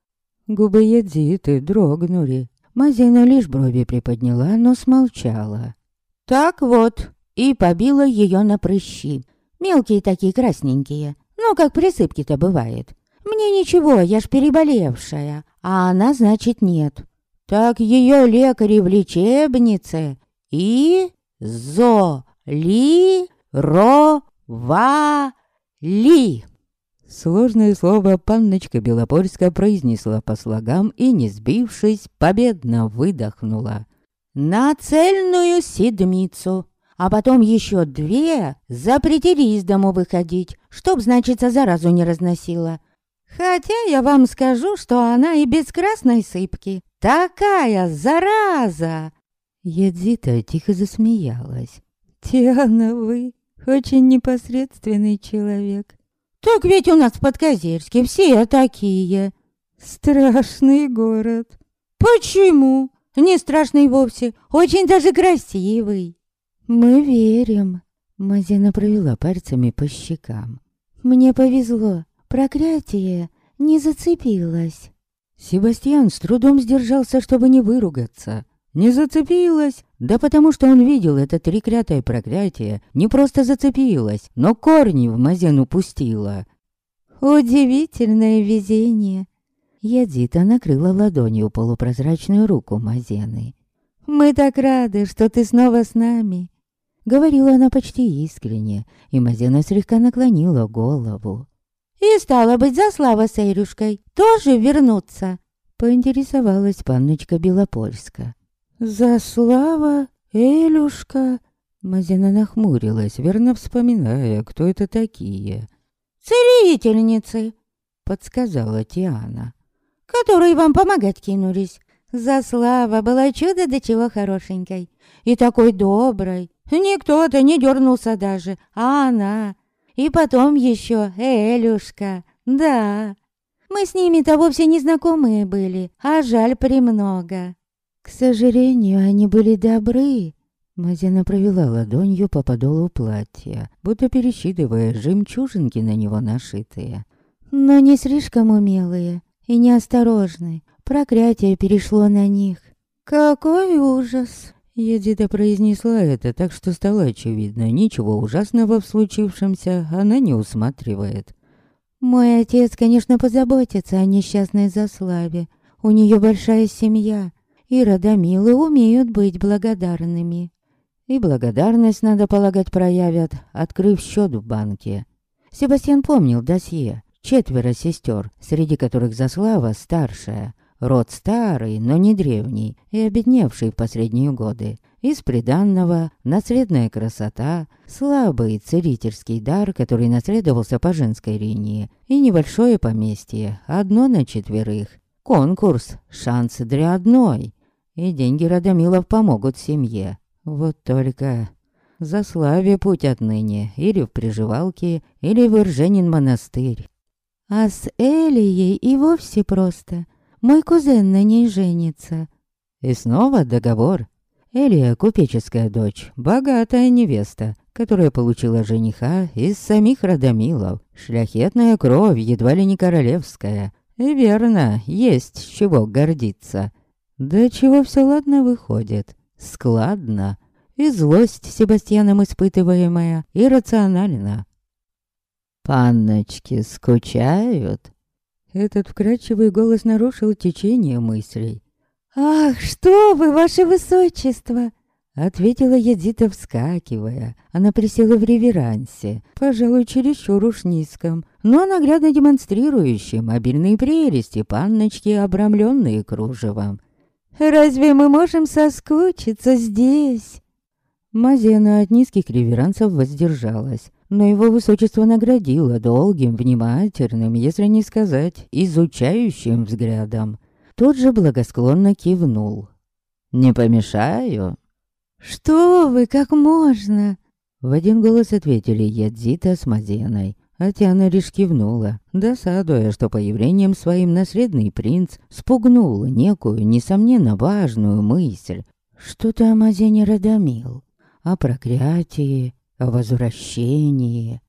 Губы Едзиты дрогнули. Мазина лишь брови приподняла, но смолчала. Так вот, и побила ее на прыщи. Мелкие такие красненькие. Ну, как присыпки-то бывает. Мне ничего, я ж переболевшая. А она, значит, нет. Так ее лекари в лечебнице и зо ли ро ва ли. Сложное слово панночка Белопольская произнесла по слогам и, не сбившись, победно выдохнула на цельную седмицу, а потом еще две запретили из дому выходить, чтоб, значится, заразу не разносила. Хотя я вам скажу, что она и без красной сыпки. Такая зараза!» Едзита тихо засмеялась. «Тиана, вы очень непосредственный человек». «Так ведь у нас в Подкозерске все такие». «Страшный город». «Почему? Не страшный вовсе, очень даже красивый. Мы верим. Мазина провела пальцами по щекам. Мне повезло, проклятие не зацепилось. Себастьян с трудом сдержался, чтобы не выругаться. Не зацепилась, да потому что он видел это треклятое проклятие, не просто зацепилась, но корни в Мазену пустила. Удивительное везение. Ядита накрыла ладонью полупрозрачную руку Мазены. Мы так рады, что ты снова с нами!» Говорила она почти искренне, и Мазена слегка наклонила голову. «И стало быть, за слава с Эйрюшкой тоже вернуться?» Поинтересовалась панночка Белопольска. «За слава, Элюшка?» Мазена нахмурилась, верно вспоминая, кто это такие. «Целительницы!» — подсказала Тиана. «Которые вам помогать кинулись. За слава была чудо до чего хорошенькой. И такой доброй. Никто-то не дернулся даже, а она. И потом еще Элюшка. Да, мы с ними-то вовсе не знакомые были, а жаль премного. К сожалению, они были добры. Мазина провела ладонью по подолу платья, будто пересчитывая жемчужинки на него нашитые. Но не слишком умелые и неосторожны. Проклятие перешло на них. Какой ужас! Едида произнесла это так, что стало очевидно, ничего ужасного в случившемся она не усматривает. Мой отец, конечно, позаботится о несчастной Заславе. У нее большая семья, и родомилы умеют быть благодарными. И благодарность, надо полагать, проявят, открыв счет в банке. Себастьян помнил досье. Четверо сестер, среди которых Заслава старшая. Род старый, но не древний и обедневший в последние годы. Из приданного наследная красота, слабый целительский дар, который наследовался по женской линии, и небольшое поместье, одно на четверых. Конкурс, шанс для одной. И деньги Радомилов помогут семье. Вот только... За славе путь отныне, или в приживалке, или в Ирженин монастырь. А с Элией и вовсе просто. Мой кузен на ней женится. И снова договор. Элия — купеческая дочь, богатая невеста, которая получила жениха из самих Радомилов. Шляхетная кровь, едва ли не королевская. И верно, есть с чего гордиться. Да чего все ладно выходит. Складно. И злость Себастьяном испытываемая иррациональна. «Панночки скучают?» Этот вкрадчивый голос нарушил течение мыслей. «Ах, что вы, ваше высочество!» Ответила Ядита, вскакивая. Она присела в реверансе, пожалуй, чересчур уж низком, но наглядно демонстрирующей мобильные прелести панночки, обрамленные кружевом. «Разве мы можем соскучиться здесь?» Мазена от низких реверансов воздержалась, но его высочество наградило долгим, внимательным, если не сказать, изучающим взглядом. Тот же благосклонно кивнул. «Не помешаю?» «Что вы, как можно?» В один голос ответили Ядзита с Мазеной. А Тиана лишь кивнула, досадуя, что появлением своим наследный принц спугнул некую, несомненно, важную мысль. Что-то о Мазене Радомил, о проклятии, о возвращении.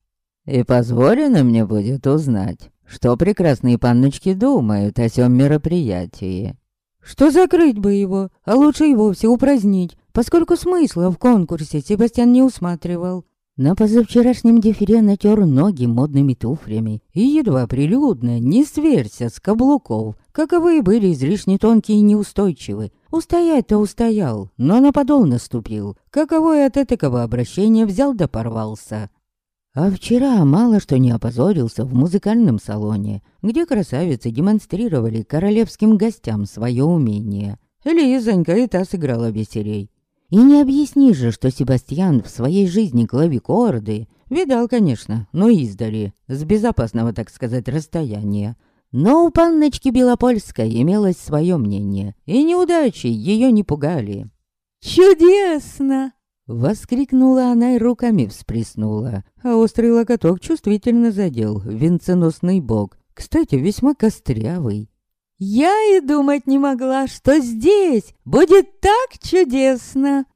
И позволено мне будет узнать, что прекрасные панночки думают о сём мероприятии? Что закрыть бы его, а лучше и вовсе упразднить, поскольку смысла в конкурсе Себастьян не усматривал. На позавчерашнем дефире натер ноги модными туфлями и едва прилюдно не сверся с каблуков, каковые были излишне тонкие и неустойчивы. Устоять-то устоял, но на подол наступил, каковой от этого обращения взял да порвался. А вчера мало что не опозорился в музыкальном салоне, где красавицы демонстрировали королевским гостям свое умение. Лизонька и та сыграла веселей. И не объясни же, что Себастьян в своей жизни клавикорды видал, конечно, но издали, с безопасного, так сказать, расстояния. Но у панночки Белопольской имелось свое мнение, и неудачи ее не пугали. «Чудесно!» Воскликнула она и руками всплеснула, а острый локоток чувствительно задел венценосный бок, кстати, весьма кострявый. «Я и думать не могла, что здесь будет так чудесно!»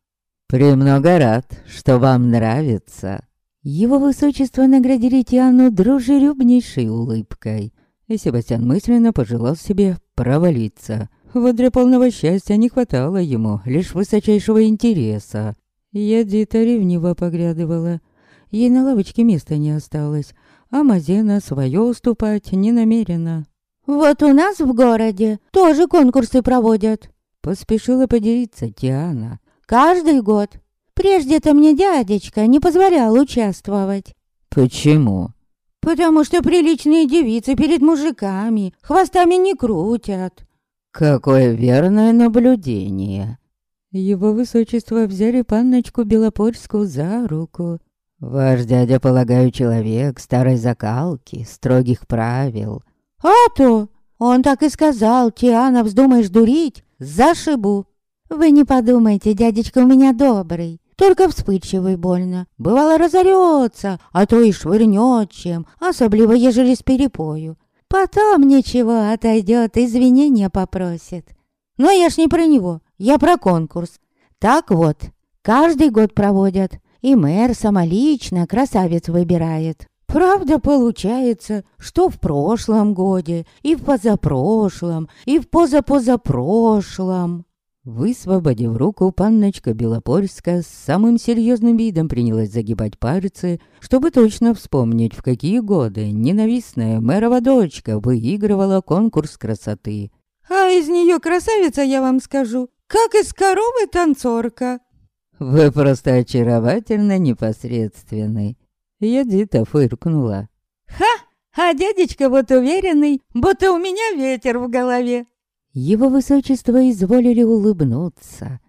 «Премного рад, что вам нравится!» Его высочество наградили Тиану дружелюбнейшей улыбкой, и Себастьян мысленно пожелал себе провалиться. Вот для полного счастья не хватало ему лишь высочайшего интереса. Ядита ревниво поглядывала. Ей на лавочке места не осталось, а Мазена свое уступать не намерена. «Вот у нас в городе тоже конкурсы проводят», Поспешила поделиться Тиана. «Каждый год. Прежде-то мне дядечка не позволял участвовать». «Почему?» «Потому что приличные девицы перед мужиками хвостами не крутят». «Какое верное наблюдение!» Его высочество взяли панночку Белопольскую за руку. «Ваш дядя, полагаю, человек старой закалки, строгих правил». «А то! Он так и сказал, Тиана, вздумаешь дурить, зашибу!» «Вы не подумайте, дядечка у меня добрый, только вспыльчивый больно. Бывало разорется, а то и швырнет чем, особливо ежели с перепою. Потом ничего отойдет, извинения попросит. Но я ж не про него, я про конкурс. Так вот, каждый год проводят, и мэр самолично красавец выбирает. Правда, получается, что в прошлом годе, и в позапрошлом, и в позапозапрошлом. Высвободив руку, панночка Белопольская с самым серьезным видом принялась загибать пальцы, чтобы точно вспомнить, в какие годы ненавистная мэрова дочка выигрывала конкурс красоты. «А из нее красавица, я вам скажу, как из коровы танцорка!» «Вы просто очаровательно непосредственны!» Ядита фыркнула. «Ха! А дядечка вот уверенный, будто у меня ветер в голове!» Его высочество изволили улыбнуться.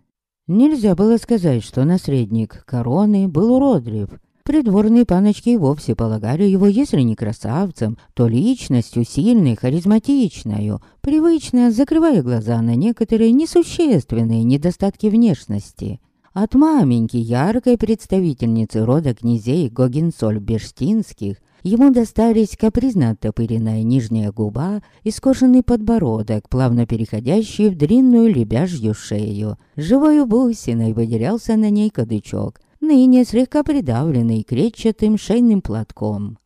Нельзя было сказать, что наследник короны был уродлив. Придворные паночки и вовсе полагали его, если не красавцем, то личностью сильной, харизматичной, привычно закрывая глаза на некоторые несущественные недостатки внешности. От маменьки, яркой представительницы рода князей Гогенсоль-Бештинских, Ему достались капризно оттопыренная нижняя губа и скошенный подбородок, плавно переходящий в длинную лебяжью шею. Живою бусиной выделялся на ней кадычок, ныне слегка придавленный кречетым шейным платком.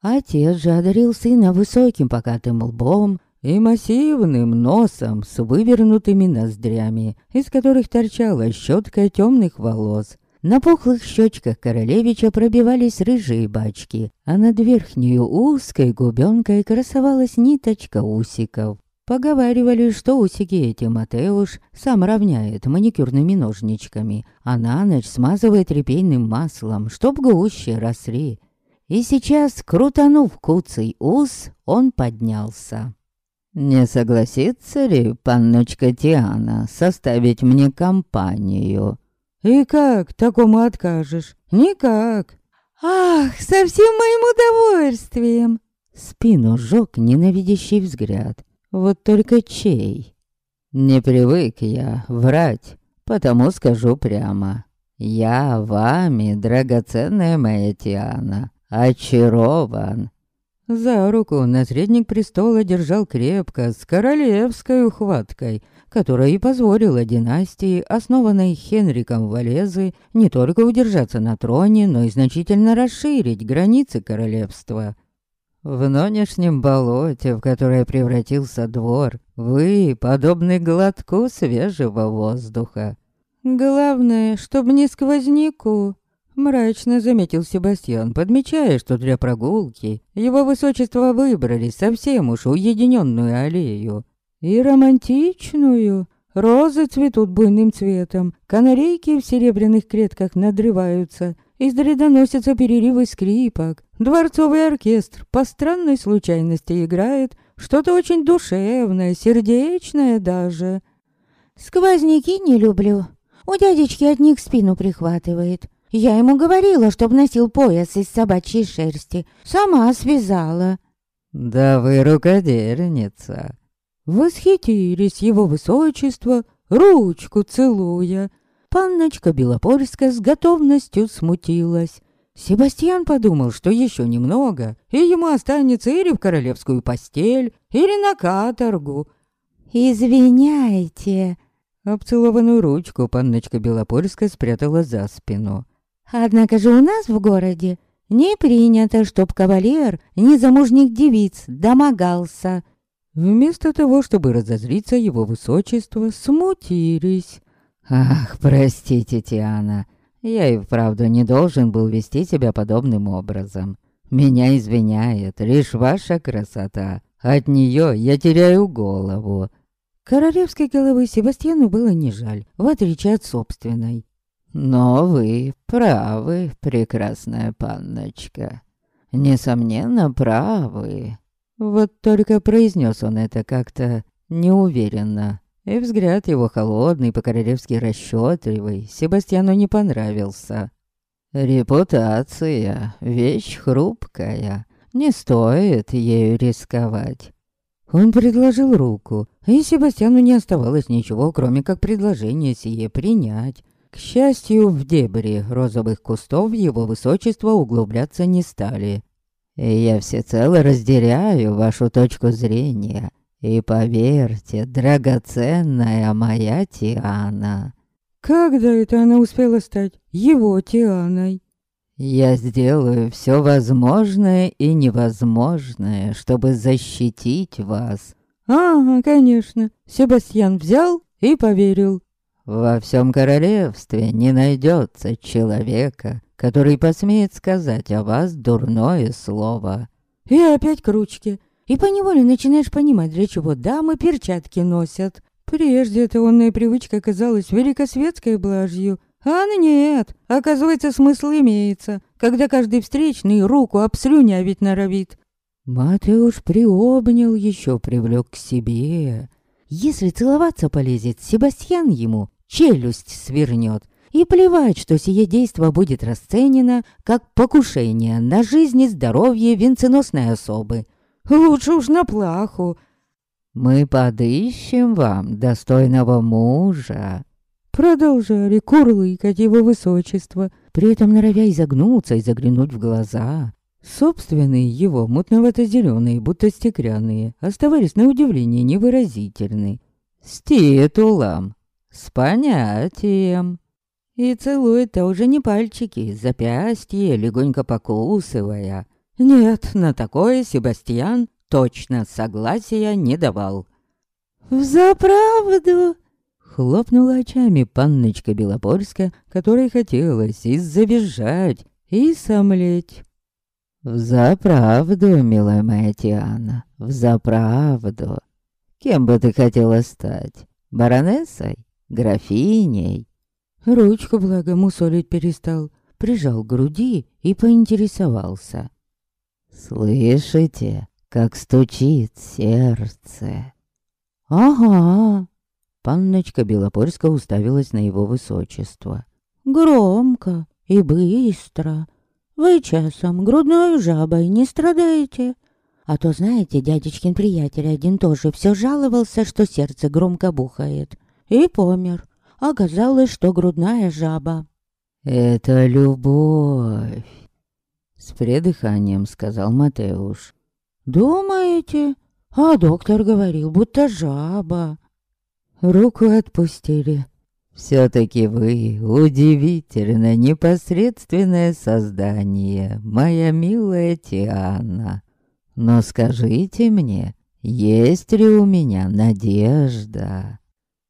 Отец же одарил сына высоким покатым лбом и массивным носом с вывернутыми ноздрями, из которых торчала щетка темных волос, на пухлых щечках королевича пробивались рыжие бачки, а над верхнюю узкой губенкой красовалась ниточка усиков. Поговаривали, что усики эти Матеуш сам равняет маникюрными ножничками, а на ночь смазывает репейным маслом, чтоб гуще росли. И сейчас, крутанув куцый ус, он поднялся. «Не согласится ли панночка Тиана составить мне компанию?» И как такому откажешь? Никак. Ах, со всем моим удовольствием. Спину сжёг ненавидящий взгляд. Вот только чей? Не привык я врать, потому скажу прямо. Я вами, драгоценная моя Тиана, очарован. За руку наследник престола держал крепко, с королевской ухваткой, которая и позволила династии, основанной Хенриком Валезы, не только удержаться на троне, но и значительно расширить границы королевства. В нынешнем болоте, в которое превратился двор, вы подобны глотку свежего воздуха. Главное, чтобы не сквозняку. Мрачно заметил Себастьян, подмечая, что для прогулки его высочество выбрали совсем уж уединенную аллею, и романтичную. Розы цветут буйным цветом, канарейки в серебряных клетках надрываются, издали доносятся переливы скрипок. Дворцовый оркестр по странной случайности играет что-то очень душевное, сердечное даже. Сквозняки не люблю. У дядечки от них спину прихватывает. Я ему говорила, чтоб носил пояс из собачьей шерсти. Сама связала. Да вы рукодельница. Восхитились его высочество, ручку целуя. Панночка Белопольская с готовностью смутилась. Себастьян подумал, что еще немного, и ему останется или в королевскую постель, или на каторгу. «Извиняйте!» Обцелованную ручку панночка Белопольская спрятала за спину. «Однако же у нас в городе не принято, чтоб кавалер незамужних девиц домогался. Вместо того, чтобы разозлиться его высочество, смутились. «Ах, простите, Тиана, я и вправду не должен был вести себя подобным образом. Меня извиняет лишь ваша красота. От нее я теряю голову». Королевской головы Себастьяну было не жаль, в отличие от собственной. «Но вы правы, прекрасная панночка. Несомненно, правы». Вот только произнес он это как-то неуверенно. И взгляд его холодный, по-королевски расчетливый, Себастьяну не понравился. «Репутация — вещь хрупкая, не стоит ею рисковать». Он предложил руку, и Себастьяну не оставалось ничего, кроме как предложение сие принять. К счастью, в дебри розовых кустов его высочество углубляться не стали. «Я всецело разделяю вашу точку зрения», и поверьте, драгоценная моя Тиана. Когда это она успела стать его Тианой? Я сделаю все возможное и невозможное, чтобы защитить вас. Ага, конечно. Себастьян взял и поверил. Во всем королевстве не найдется человека, который посмеет сказать о вас дурное слово. И опять к ручке и поневоле начинаешь понимать, для чего дамы перчатки носят. Прежде эта онная привычка казалась великосветской блажью, а нет, оказывается, смысл имеется, когда каждый встречный руку обслюнявить норовит. Матеуш приобнял, еще привлек к себе. Если целоваться полезет, Себастьян ему челюсть свернет. И плевать, что сие действо будет расценено как покушение на жизнь и здоровье венценосной особы. Лучше уж на плаху. Мы подыщем вам достойного мужа. Продолжали курлыкать его высочество, при этом норовя изогнуться и заглянуть в глаза. Собственные его, мутновато-зеленые, будто стеклянные, оставались на удивление невыразительны. С титулом, с понятием. И целует-то уже не пальчики, запястье, легонько покусывая, нет, на такое Себастьян точно согласия не давал. «Взаправду!» Хлопнула очами панночка Белопольска, которой хотелось и завизжать, и сомлеть. «Взаправду, милая моя Тиана, взаправду. Кем бы ты хотела стать? Баронессой? Графиней?» Ручку, благо, мусолить перестал, прижал к груди и поинтересовался. «Слышите, как стучит сердце?» «Ага!» Панночка Белопольска уставилась на его высочество. «Громко и быстро. Вы часом грудной жабой не страдаете?» А то, знаете, дядечкин приятель один тоже все жаловался, что сердце громко бухает. И помер. Оказалось, что грудная жаба. «Это любовь!» С придыханием сказал Матеуш. «Думаете? А доктор говорил, будто жаба». Руку отпустили. Все-таки вы удивительно непосредственное создание, моя милая Тиана. Но скажите мне, есть ли у меня надежда?»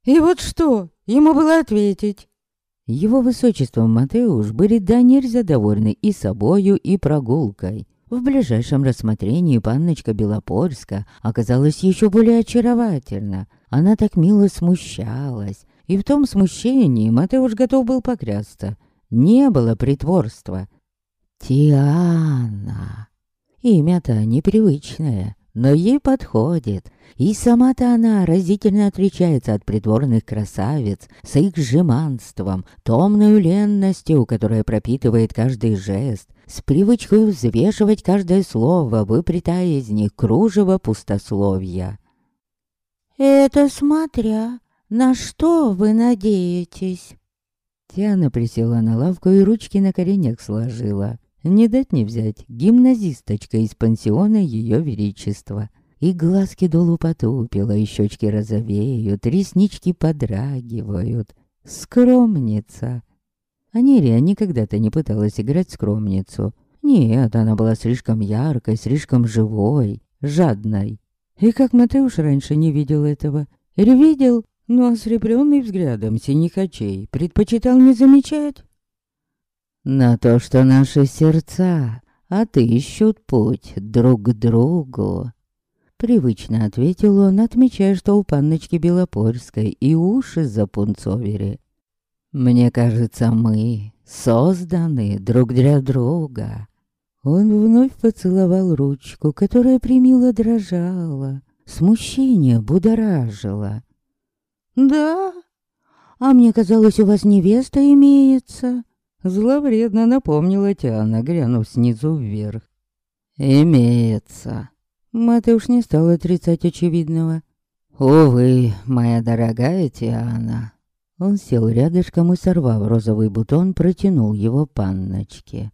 И вот что ему было ответить? Его высочеством Матеуш были да нельзя довольны и собою, и прогулкой. В ближайшем рассмотрении панночка Белопольска оказалась еще более очаровательна. Она так мило смущалась, и в том смущении Матеуш готов был поклясться. Не было притворства. Тиана. Имя-то непривычное, но ей подходит. И сама-то она разительно отличается от придворных красавиц с их жеманством, томной ленностью, которая пропитывает каждый жест, с привычкой взвешивать каждое слово, выплетая из них кружево пустословия. «Это смотря, на что вы надеетесь?» Тиана присела на лавку и ручки на коленях сложила. Не дать не взять, гимназисточка из пансиона Ее Величества. И глазки долу потупила, и щечки розовеют, реснички подрагивают. Скромница. Анерия никогда-то не пыталась играть скромницу. Нет, она была слишком яркой, слишком живой, жадной. И как Матеуш раньше не видел этого. Или видел, но ослепленный взглядом синих очей предпочитал не замечать на то, что наши сердца отыщут путь друг к другу. Привычно ответил он, отмечая, что у панночки Белопольской и уши запунцовили. «Мне кажется, мы созданы друг для друга». Он вновь поцеловал ручку, которая примило дрожала. Смущение будоражило. «Да? А мне казалось, у вас невеста имеется?» Зловредно напомнила Тиана, глянув снизу вверх. «Имеется». Матeuш не стал отрицать очевидного. «Увы, моя дорогая Тиана». Он сел рядышком и, сорвав розовый бутон, протянул его панночке.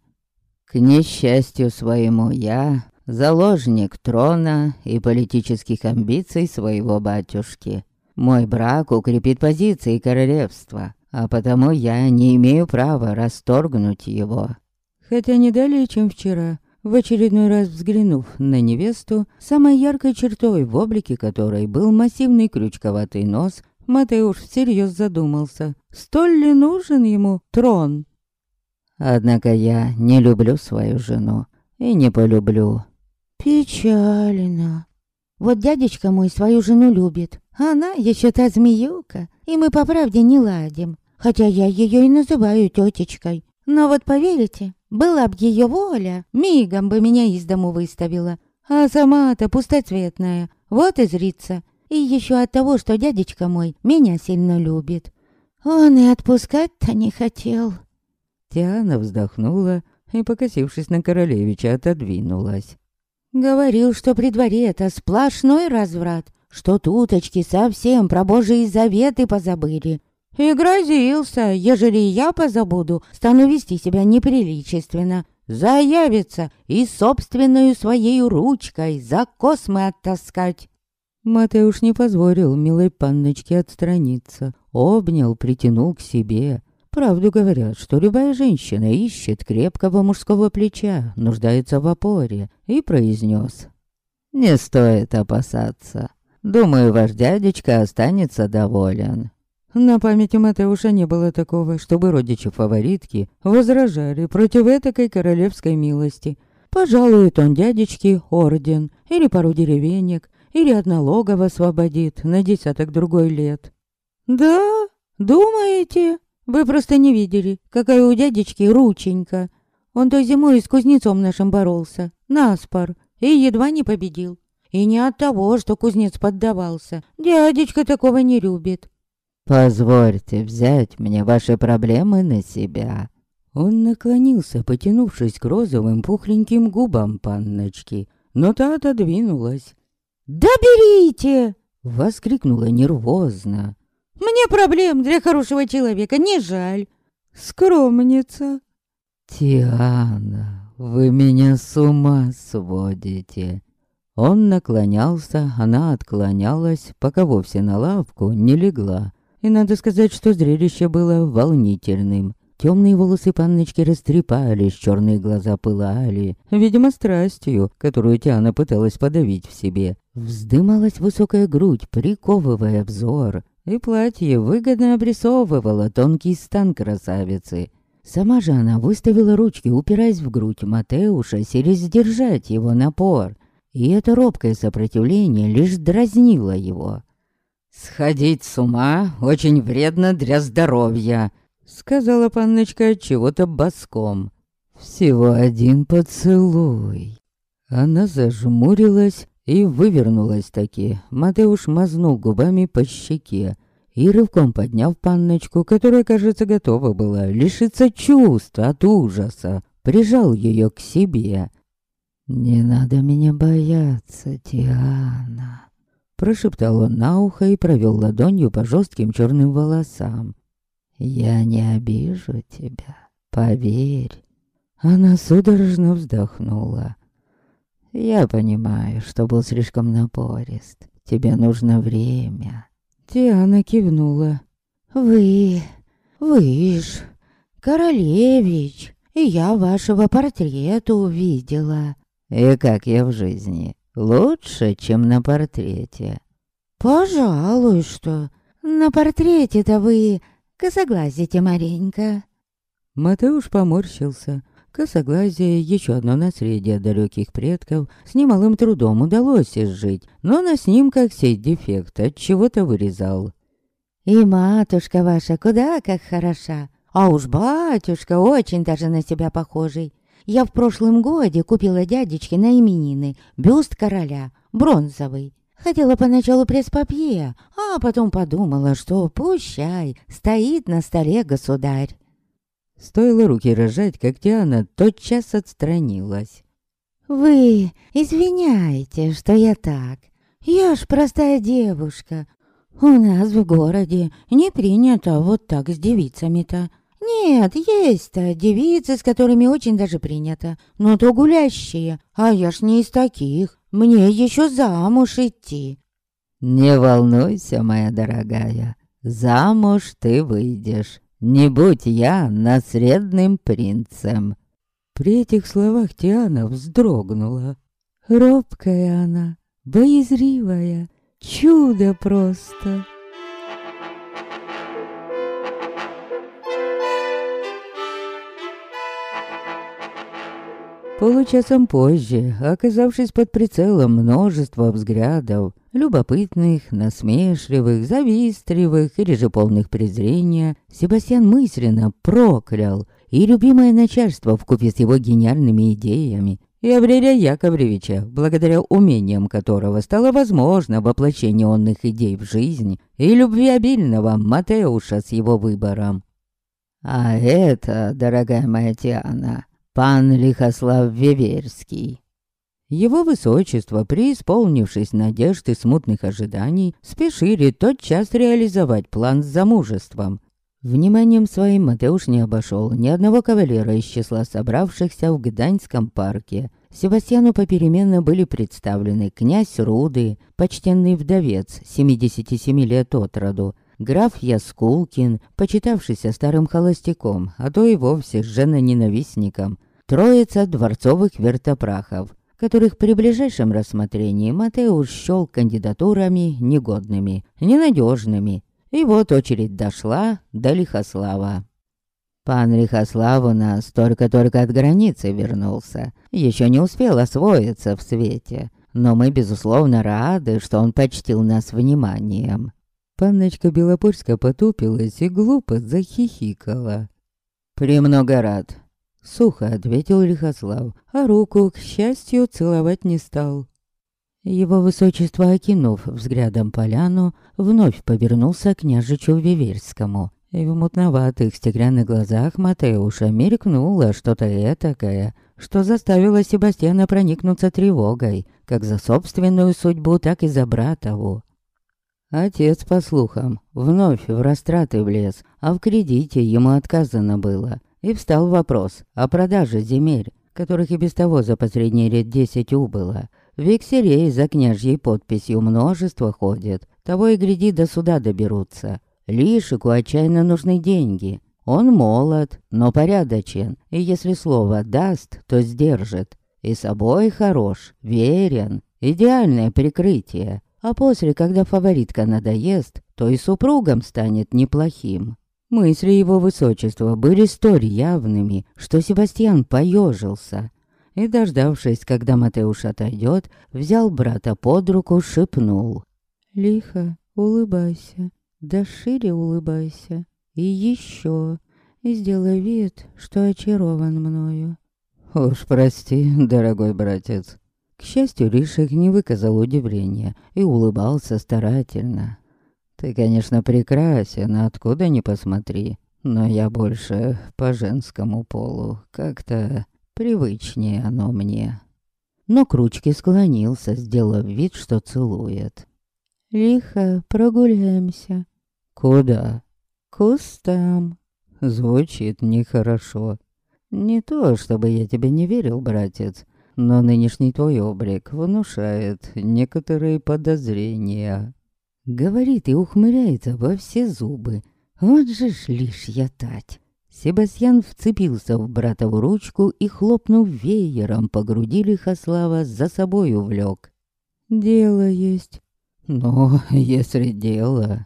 «К несчастью своему я заложник трона и политических амбиций своего батюшки. Мой брак укрепит позиции королевства, а потому я не имею права расторгнуть его». Хотя не далее, чем вчера, в очередной раз взглянув на невесту, самой яркой чертой в облике которой был массивный крючковатый нос, Матеуш всерьез задумался, столь ли нужен ему трон? Однако я не люблю свою жену и не полюблю. Печально. Вот дядечка мой свою жену любит, а она еще та змеюка, и мы по правде не ладим, хотя я ее и называю тетечкой. Но вот поверите, была б ее воля, мигом бы меня из дому выставила. А сама-то пустоцветная, вот и зрится. И еще от того, что дядечка мой меня сильно любит. Он и отпускать-то не хотел. Тиана вздохнула и, покосившись на королевича, отодвинулась. Говорил, что при дворе это сплошной разврат, что туточки совсем про божьи заветы позабыли, и грозился, ежели я позабуду, стану вести себя неприличественно. Заявится и собственную своей ручкой за космы оттаскать. Матеуш не позволил милой панночке отстраниться. Обнял, притянул к себе. Правду говорят, что любая женщина ищет крепкого мужского плеча, нуждается в опоре, и произнес. «Не стоит опасаться. Думаю, ваш дядечка останется доволен. На памяти Матеуша не было такого, чтобы родичи фаворитки возражали против этакой королевской милости. Пожалует он дядечке орден, или пару деревенек, или от налогов освободит на десяток другой лет. «Да? Думаете? Вы просто не видели, какая у дядечки рученька. Он той зимой с кузнецом нашим боролся, наспор, и едва не победил. И не от того, что кузнец поддавался. Дядечка такого не любит. «Позвольте взять мне ваши проблемы на себя». Он наклонился, потянувшись к розовым пухленьким губам панночки, но та отодвинулась. «Да берите!» — воскликнула нервозно. «Мне проблем для хорошего человека не жаль. Скромница». «Тиана, вы меня с ума сводите!» Он наклонялся, она отклонялась, пока вовсе на лавку не легла. И надо сказать, что зрелище было волнительным. Темные волосы панночки растрепались, черные глаза пылали, видимо, страстью, которую Тиана пыталась подавить в себе. Вздымалась высокая грудь, приковывая взор, и платье выгодно обрисовывало тонкий стан красавицы. Сама же она выставила ручки, упираясь в грудь Матеуша, селись сдержать его напор. И это робкое сопротивление лишь дразнило его. «Сходить с ума очень вредно для здоровья», — сказала панночка чего-то боском. «Всего один поцелуй». Она зажмурилась и вывернулась таки. Матеуш мазнул губами по щеке и, рывком подняв панночку, которая, кажется, готова была лишиться чувств от ужаса, прижал ее к себе. «Не надо меня бояться, Тиана», Прошептал он на ухо и провел ладонью по жестким черным волосам. «Я не обижу тебя, поверь». Она судорожно вздохнула. «Я понимаю, что был слишком напорист. Тебе нужно время». Тиана кивнула. «Вы, вы ж, королевич, и я вашего портрета увидела». «И как я в жизни?» Лучше, чем на портрете. Пожалуй, что. На портрете-то вы косоглазите маленько. Матеуш поморщился. Косоглазие, еще одно наследие далеких предков, с немалым трудом удалось изжить, но на снимках сей дефект от чего-то вырезал. «И матушка ваша куда как хороша, а уж батюшка очень даже на себя похожий. Я в прошлом годе купила дядечке на именины бюст короля, бронзовый. Хотела поначалу пресс-папье, а потом подумала, что пущай, стоит на столе государь. Стоило руки рожать, как Диана тотчас отстранилась. «Вы извиняйте, что я так. Я ж простая девушка. У нас в городе не принято вот так с девицами-то. Нет, есть-то девицы, с которыми очень даже принято, но то гулящие, а я ж не из таких. Мне еще замуж идти». «Не волнуйся, моя дорогая, замуж ты выйдешь. Не будь я наследным принцем. При этих словах Тиана вздрогнула. Робкая она, боязривая, чудо просто. Получасом позже, оказавшись под прицелом множества взглядов, любопытных, насмешливых, завистливых или же полных презрения, Себастьян мысленно проклял и любимое начальство вкупе с его гениальными идеями, и Аврелия Яковлевича, благодаря умениям которого стало возможно воплощение онных идей в жизнь, и любви обильного Матеуша с его выбором. «А это, дорогая моя Тиана, пан Лихослав Веверский». Его высочество, преисполнившись надежд и смутных ожиданий, спешили тотчас реализовать план с замужеством. Вниманием своим Матеуш не обошел ни одного кавалера из числа собравшихся в Гданьском парке. Себастьяну попеременно были представлены князь Руды, почтенный вдовец, 77 лет от роду, граф Яскулкин, почитавшийся старым холостяком, а то и вовсе жена-ненавистником, троица дворцовых вертопрахов, которых при ближайшем рассмотрении Матеуш счел кандидатурами негодными, ненадежными. И вот очередь дошла до Лихослава. Пан Лихослав у нас только-только от границы вернулся, еще не успел освоиться в свете, но мы, безусловно, рады, что он почтил нас вниманием. Панночка Белопольска потупилась и глупо захихикала. «Премного рад. Сухо ответил Лихослав, а руку, к счастью, целовать не стал. Его высочество, окинув взглядом поляну, вновь повернулся к княжичу Виверскому. И в мутноватых стеклянных глазах Матеуша мелькнуло что-то этакое, что заставило Себастьяна проникнуться тревогой, как за собственную судьбу, так и за братову. Отец, по слухам, вновь в растраты влез, а в кредите ему отказано было. И встал вопрос о продаже земель, которых и без того за последние лет десять убыло. Векселей за княжьей подписью множество ходит, того и гляди до суда доберутся. Лишику отчаянно нужны деньги. Он молод, но порядочен, и если слово даст, то сдержит. И собой хорош, верен, идеальное прикрытие. А после, когда фаворитка надоест, то и супругом станет неплохим. Мысли его высочества были столь явными, что Себастьян поежился. И, дождавшись, когда Матеуш отойдет, взял брата под руку, шепнул. «Лихо, улыбайся, да шире улыбайся. И еще, и сделай вид, что очарован мною». «Уж прости, дорогой братец». К счастью, Ришек не выказал удивления и улыбался старательно. Ты, конечно, прекрасен, откуда ни посмотри, но я больше по женскому полу. Как-то привычнее оно мне. Но к ручке склонился, сделав вид, что целует. «Лихо, прогуляемся». «Куда?» «К кустам». Звучит нехорошо. Не то, чтобы я тебе не верил, братец, но нынешний твой облик внушает некоторые подозрения. Говорит и ухмыляется во все зубы. Вот же ж лишь я тать. Себастьян вцепился в братову ручку и, хлопнув веером по груди Лихослава, за собой увлек. «Дело есть». «Ну, если дело...»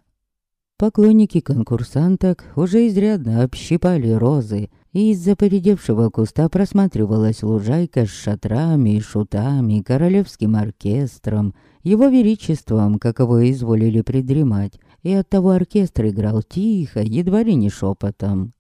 Поклонники конкурсанток уже изрядно общипали розы и из-за поредевшего куста просматривалась лужайка с шатрами и шутами, королевским оркестром, его величеством, каково изволили придремать, и оттого оркестр играл тихо, едва ли не шепотом.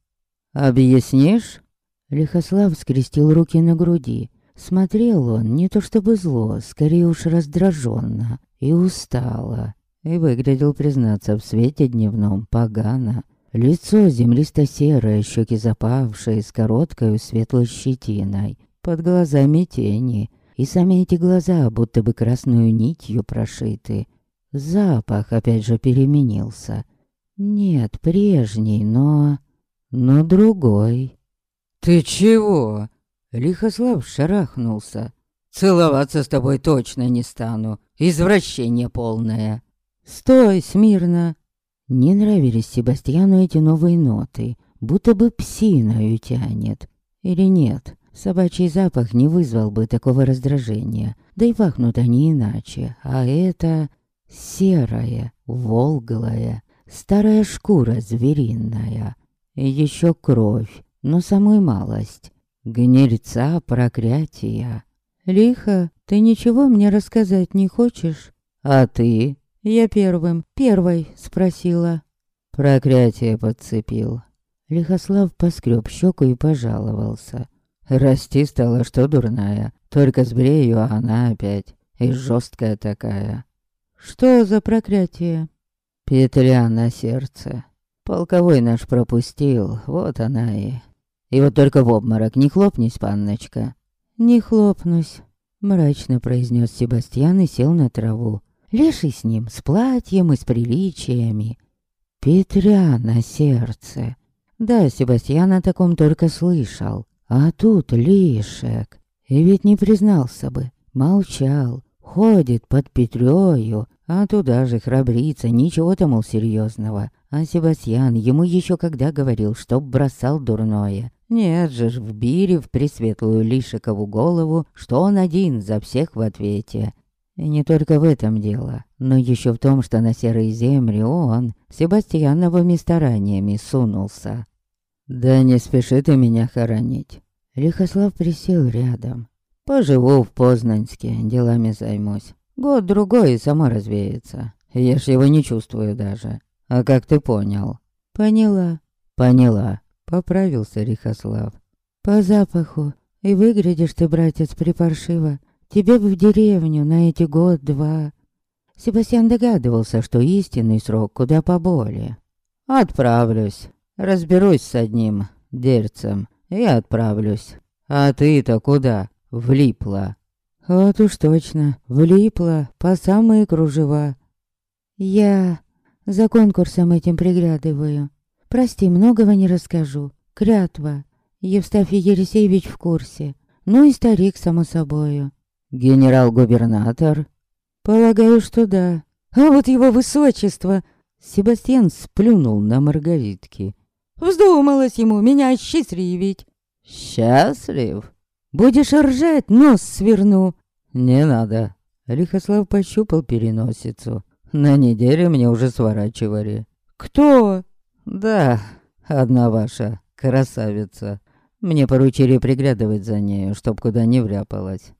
«Объяснишь?» Лихослав скрестил руки на груди. Смотрел он не то чтобы зло, скорее уж раздраженно и устало. И выглядел, признаться, в свете дневном погано. Лицо землисто-серое, щеки запавшие, с короткой светлой щетиной. Под глазами тени. И сами эти глаза будто бы красную нитью прошиты. Запах опять же переменился. Нет, прежний, но... но другой. «Ты чего?» Лихослав шарахнулся. «Целоваться с тобой точно не стану. Извращение полное». «Стой смирно!» Не нравились Себастьяну эти новые ноты, будто бы псиною тянет. Или нет, собачий запах не вызвал бы такого раздражения, да и пахнут они иначе, а это серая, волглая, старая шкура звериная, и еще кровь, но самую малость, гнильца проклятия. «Лихо, ты ничего мне рассказать не хочешь?» «А ты?» Я первым, первой спросила. Проклятие подцепил. Лихослав поскреб щеку и пожаловался. Расти стала что дурная, только сбрею, а она опять. И жесткая такая. Что за проклятие? Петля на сердце. Полковой наш пропустил, вот она и... И вот только в обморок не хлопнись, панночка. Не хлопнусь, мрачно произнес Себастьян и сел на траву. Леший с ним, с платьем и с приличиями. Петря на сердце. Да, Себастьян о таком только слышал. А тут лишек. И ведь не признался бы. Молчал. Ходит под Петрёю, а туда же храбрится, ничего-то, мол, серьезного. А Себастьян ему еще когда говорил, чтоб бросал дурное. Нет же ж, вбили в пресветлую Лишикову голову, что он один за всех в ответе. И не только в этом дело, но еще в том, что на серые земли он Себастьяновыми стараниями сунулся. «Да не спеши ты меня хоронить». Лихослав присел рядом. «Поживу в Познанске, делами займусь. Год-другой и само развеется. Я ж его не чувствую даже. А как ты понял?» «Поняла». «Поняла», — поправился Лихослав. «По запаху. И выглядишь ты, братец, припаршиво. Тебе бы в деревню на эти год-два. Себастьян догадывался, что истинный срок куда поболее. Отправлюсь. Разберусь с одним дерцем и отправлюсь. А ты-то куда влипла? Вот уж точно, влипла по самые кружева. Я за конкурсом этим приглядываю. Прости, многого не расскажу. Клятва. Евстафий Елисеевич в курсе. Ну и старик, само собою. Генерал-губернатор? Полагаю, что да. А вот его высочество... Себастьян сплюнул на маргаритки. Вздумалось ему меня счастливить. Счастлив? Будешь ржать, нос сверну. Не надо. Лихослав пощупал переносицу. На неделе мне уже сворачивали. Кто? Да, одна ваша красавица. Мне поручили приглядывать за нею, чтоб куда не вляпалась.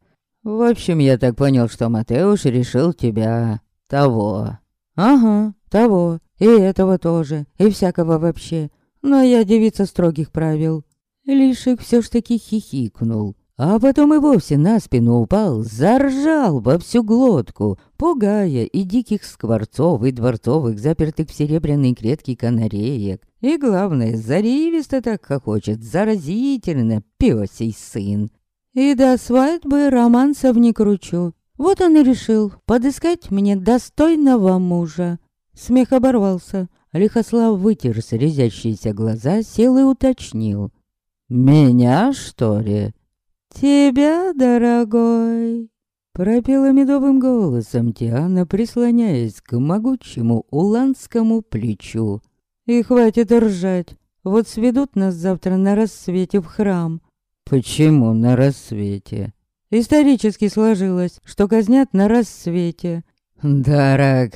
В общем, я так понял, что Матеуш решил тебя... того. Ага, того. И этого тоже. И всякого вообще. Но я девица строгих правил. Лишик все ж таки хихикнул. А потом и вовсе на спину упал, заржал во всю глотку, пугая и диких скворцов, и дворцовых, запертых в серебряной клетке канареек. И главное, заривисто так хохочет, заразительно, пёсей сын. И до свадьбы романсов не кручу. Вот он и решил подыскать мне достойного мужа. Смех оборвался. Лихослав вытер слезящиеся глаза, сел и уточнил. «Меня, что ли?» «Тебя, дорогой!» Пропела медовым голосом Тиана, прислоняясь к могучему уланскому плечу. «И хватит ржать. Вот сведут нас завтра на рассвете в храм. Почему на рассвете? Исторически сложилось, что казнят на рассвете. Дорог,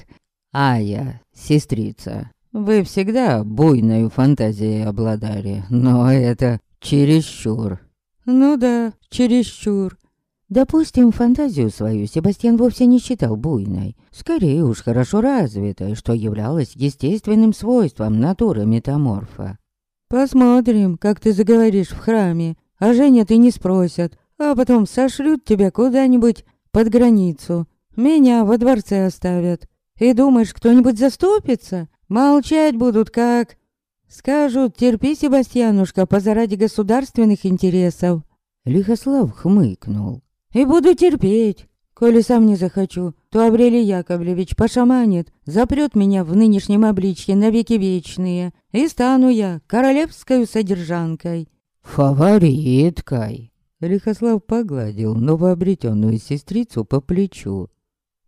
Ая, сестрица, вы всегда буйной фантазией обладали, но это чересчур. Ну да, чересчур. Допустим, фантазию свою Себастьян вовсе не считал буйной, скорее уж хорошо развитой, что являлось естественным свойством натуры метаморфа. Посмотрим, как ты заговоришь в храме, а женят и не спросят, а потом сошлют тебя куда-нибудь под границу. Меня во дворце оставят. И думаешь, кто-нибудь заступится? Молчать будут как... Скажут, терпи, Себастьянушка, позаради государственных интересов. Лихослав хмыкнул. И буду терпеть. Коли сам не захочу, то Аврелий Яковлевич пошаманит, запрет меня в нынешнем обличье навеки вечные, и стану я королевской содержанкой. Фавориткой. Лихослав погладил новообретенную сестрицу по плечу.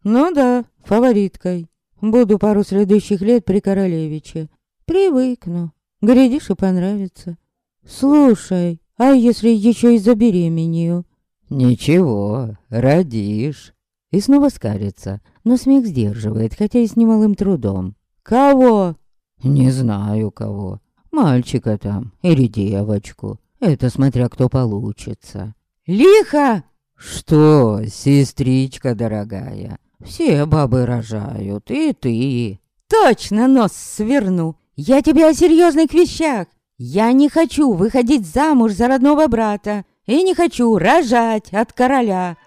Ну да, фавориткой. Буду пару следующих лет при королевиче. Привыкну. Глядишь и понравится. Слушай, а если еще и забеременею? Ничего, родишь. И снова скарится, но смех сдерживает, хотя и с немалым трудом. Кого? Не знаю кого. Мальчика там или девочку. Это смотря кто получится. Лихо! Что, сестричка дорогая, все бабы рожают, и ты. Точно нос сверну. Я тебе о серьезных вещах. Я не хочу выходить замуж за родного брата и не хочу рожать от короля.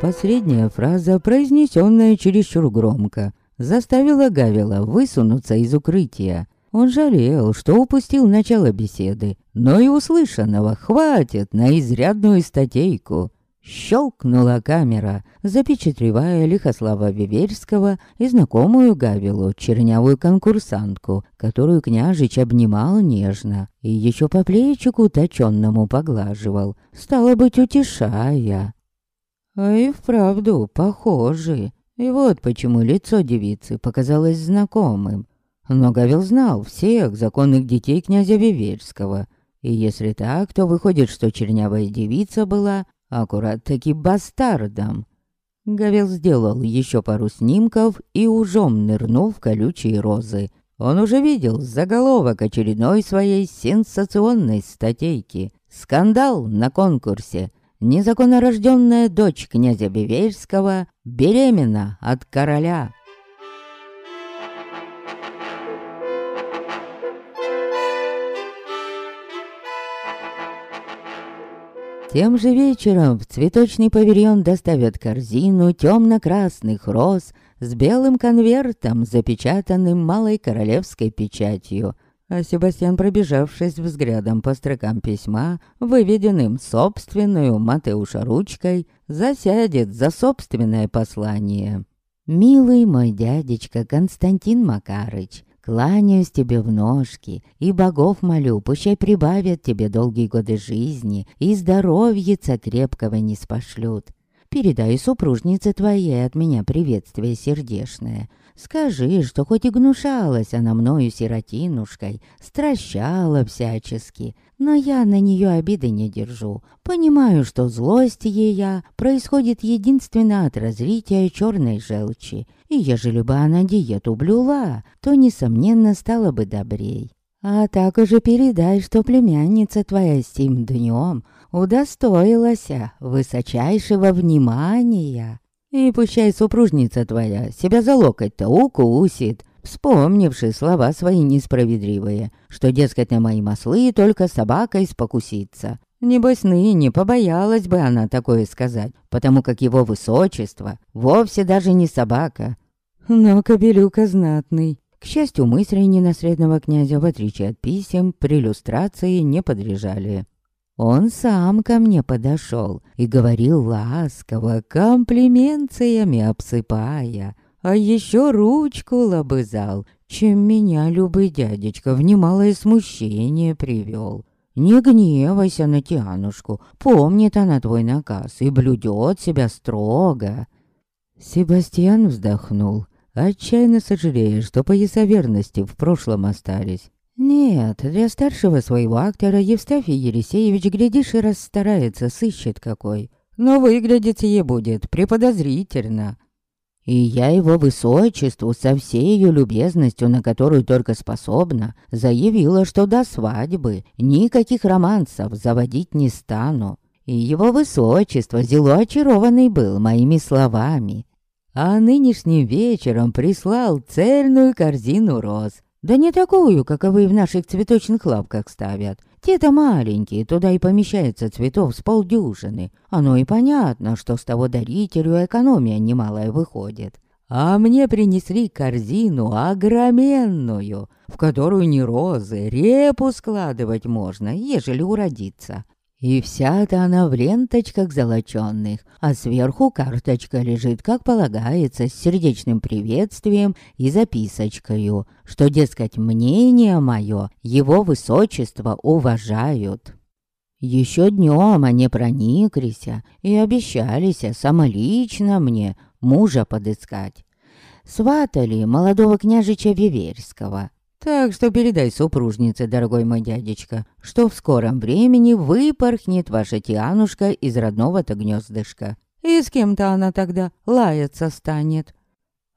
Последняя фраза, произнесенная чересчур громко, заставила Гавила высунуться из укрытия. Он жалел, что упустил начало беседы, но и услышанного хватит на изрядную статейку. Щелкнула камера, запечатлевая Лихослава Виверского и знакомую Гавилу, чернявую конкурсантку, которую княжич обнимал нежно и еще по плечику точенному поглаживал, стало быть, утешая. А и вправду похожи. И вот почему лицо девицы показалось знакомым. Но Гавил знал всех законных детей князя Виверского, и если так, то выходит, что чернявая девица была аккурат-таки бастардом. Гавел сделал еще пару снимков и ужом нырнул в колючие розы. Он уже видел заголовок очередной своей сенсационной статейки. Скандал на конкурсе. Незаконнорожденная дочь князя Бевельского беременна от короля. Тем же вечером в цветочный павильон доставят корзину темно-красных роз с белым конвертом, запечатанным малой королевской печатью. А Себастьян, пробежавшись взглядом по строкам письма, выведенным собственную Матеуша ручкой, засядет за собственное послание. «Милый мой дядечка Константин Макарыч, Кланяюсь тебе в ножки, и богов молю, пущай прибавят тебе долгие годы жизни, и здоровьица крепкого не спошлют. Передай супружнице твоей от меня приветствие сердечное. Скажи, что хоть и гнушалась она мною сиротинушкой, стращала всячески, но я на нее обиды не держу. Понимаю, что злость ея происходит единственно от разлития черной желчи, и ежели бы она диету блюла, то, несомненно, стала бы добрей. А так уже передай, что племянница твоя сим днем удостоилась высочайшего внимания. И пущай супружница твоя себя за локоть-то укусит, вспомнивши слова свои несправедливые, что, дескать, на мои маслы только собакой спокусится. Небось, ныне побоялась бы она такое сказать, потому как его высочество вовсе даже не собака. Но кобелюка знатный. К счастью, мысли ненаследного князя, в отличие от писем, при иллюстрации не подряжали. Он сам ко мне подошел и говорил ласково, комплименциями обсыпая, а еще ручку лобызал, чем меня любый дядечка в немалое смущение привел. Не гневайся на Тианушку, помнит она твой наказ и блюдет себя строго. Себастьян вздохнул, отчаянно сожалея, что пояса верности в прошлом остались. Нет, для старшего своего актера Евстафий Елисеевич, глядишь, и расстарается, сыщет какой. Но выглядеть ей будет преподозрительно. И я его высочеству со всей ее любезностью, на которую только способна, заявила, что до свадьбы никаких романсов заводить не стану. И его высочество зело очарованный был моими словами. А нынешним вечером прислал цельную корзину роз. Да не такую, каковы в наших цветочных лавках ставят. Те-то маленькие, туда и помещается цветов с полдюжины. Оно и понятно, что с того дарителю экономия немалая выходит. А мне принесли корзину огроменную, в которую не розы, репу складывать можно, ежели уродиться. И вся-то она в ленточках золоченных, а сверху карточка лежит, как полагается, с сердечным приветствием и записочкою, что, дескать, мнение мое его высочество уважают. Еще днем они прониклись и обещались самолично мне мужа подыскать. Сватали молодого княжича Виверского, так что передай супружнице, дорогой мой дядечка, что в скором времени выпорхнет ваша Тианушка из родного-то гнездышка. И с кем-то она тогда лаяться станет.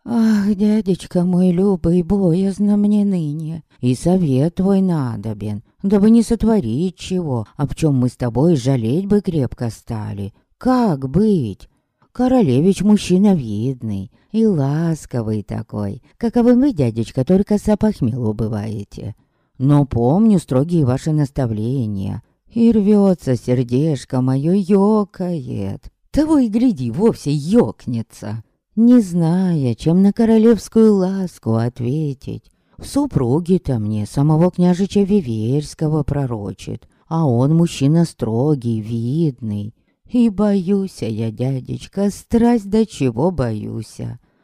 Ах, дядечка мой любый, боязно мне ныне, и совет твой надобен, дабы не сотворить чего, об чем мы с тобой жалеть бы крепко стали. Как быть? Королевич мужчина видный и ласковый такой, каковым вы, дядечка, только с опохмелу бываете. Но помню строгие ваши наставления, и рвется сердечко мое ёкает. Того и гляди, вовсе ёкнется, не зная, чем на королевскую ласку ответить. В супруге-то мне самого княжича Виверского пророчит, а он мужчина строгий, видный, и боюсь я, дядечка, страсть до чего боюсь.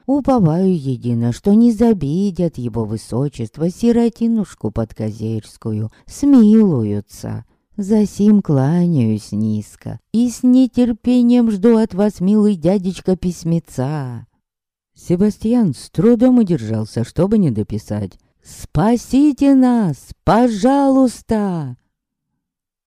Уповаю едино, что не забидят его высочество сиротинушку подкозерскую, смилуются. Засим кланяюсь низко и с нетерпением жду от вас, милый дядечка, письмеца. Себастьян с трудом удержался, чтобы не дописать. «Спасите нас, пожалуйста!»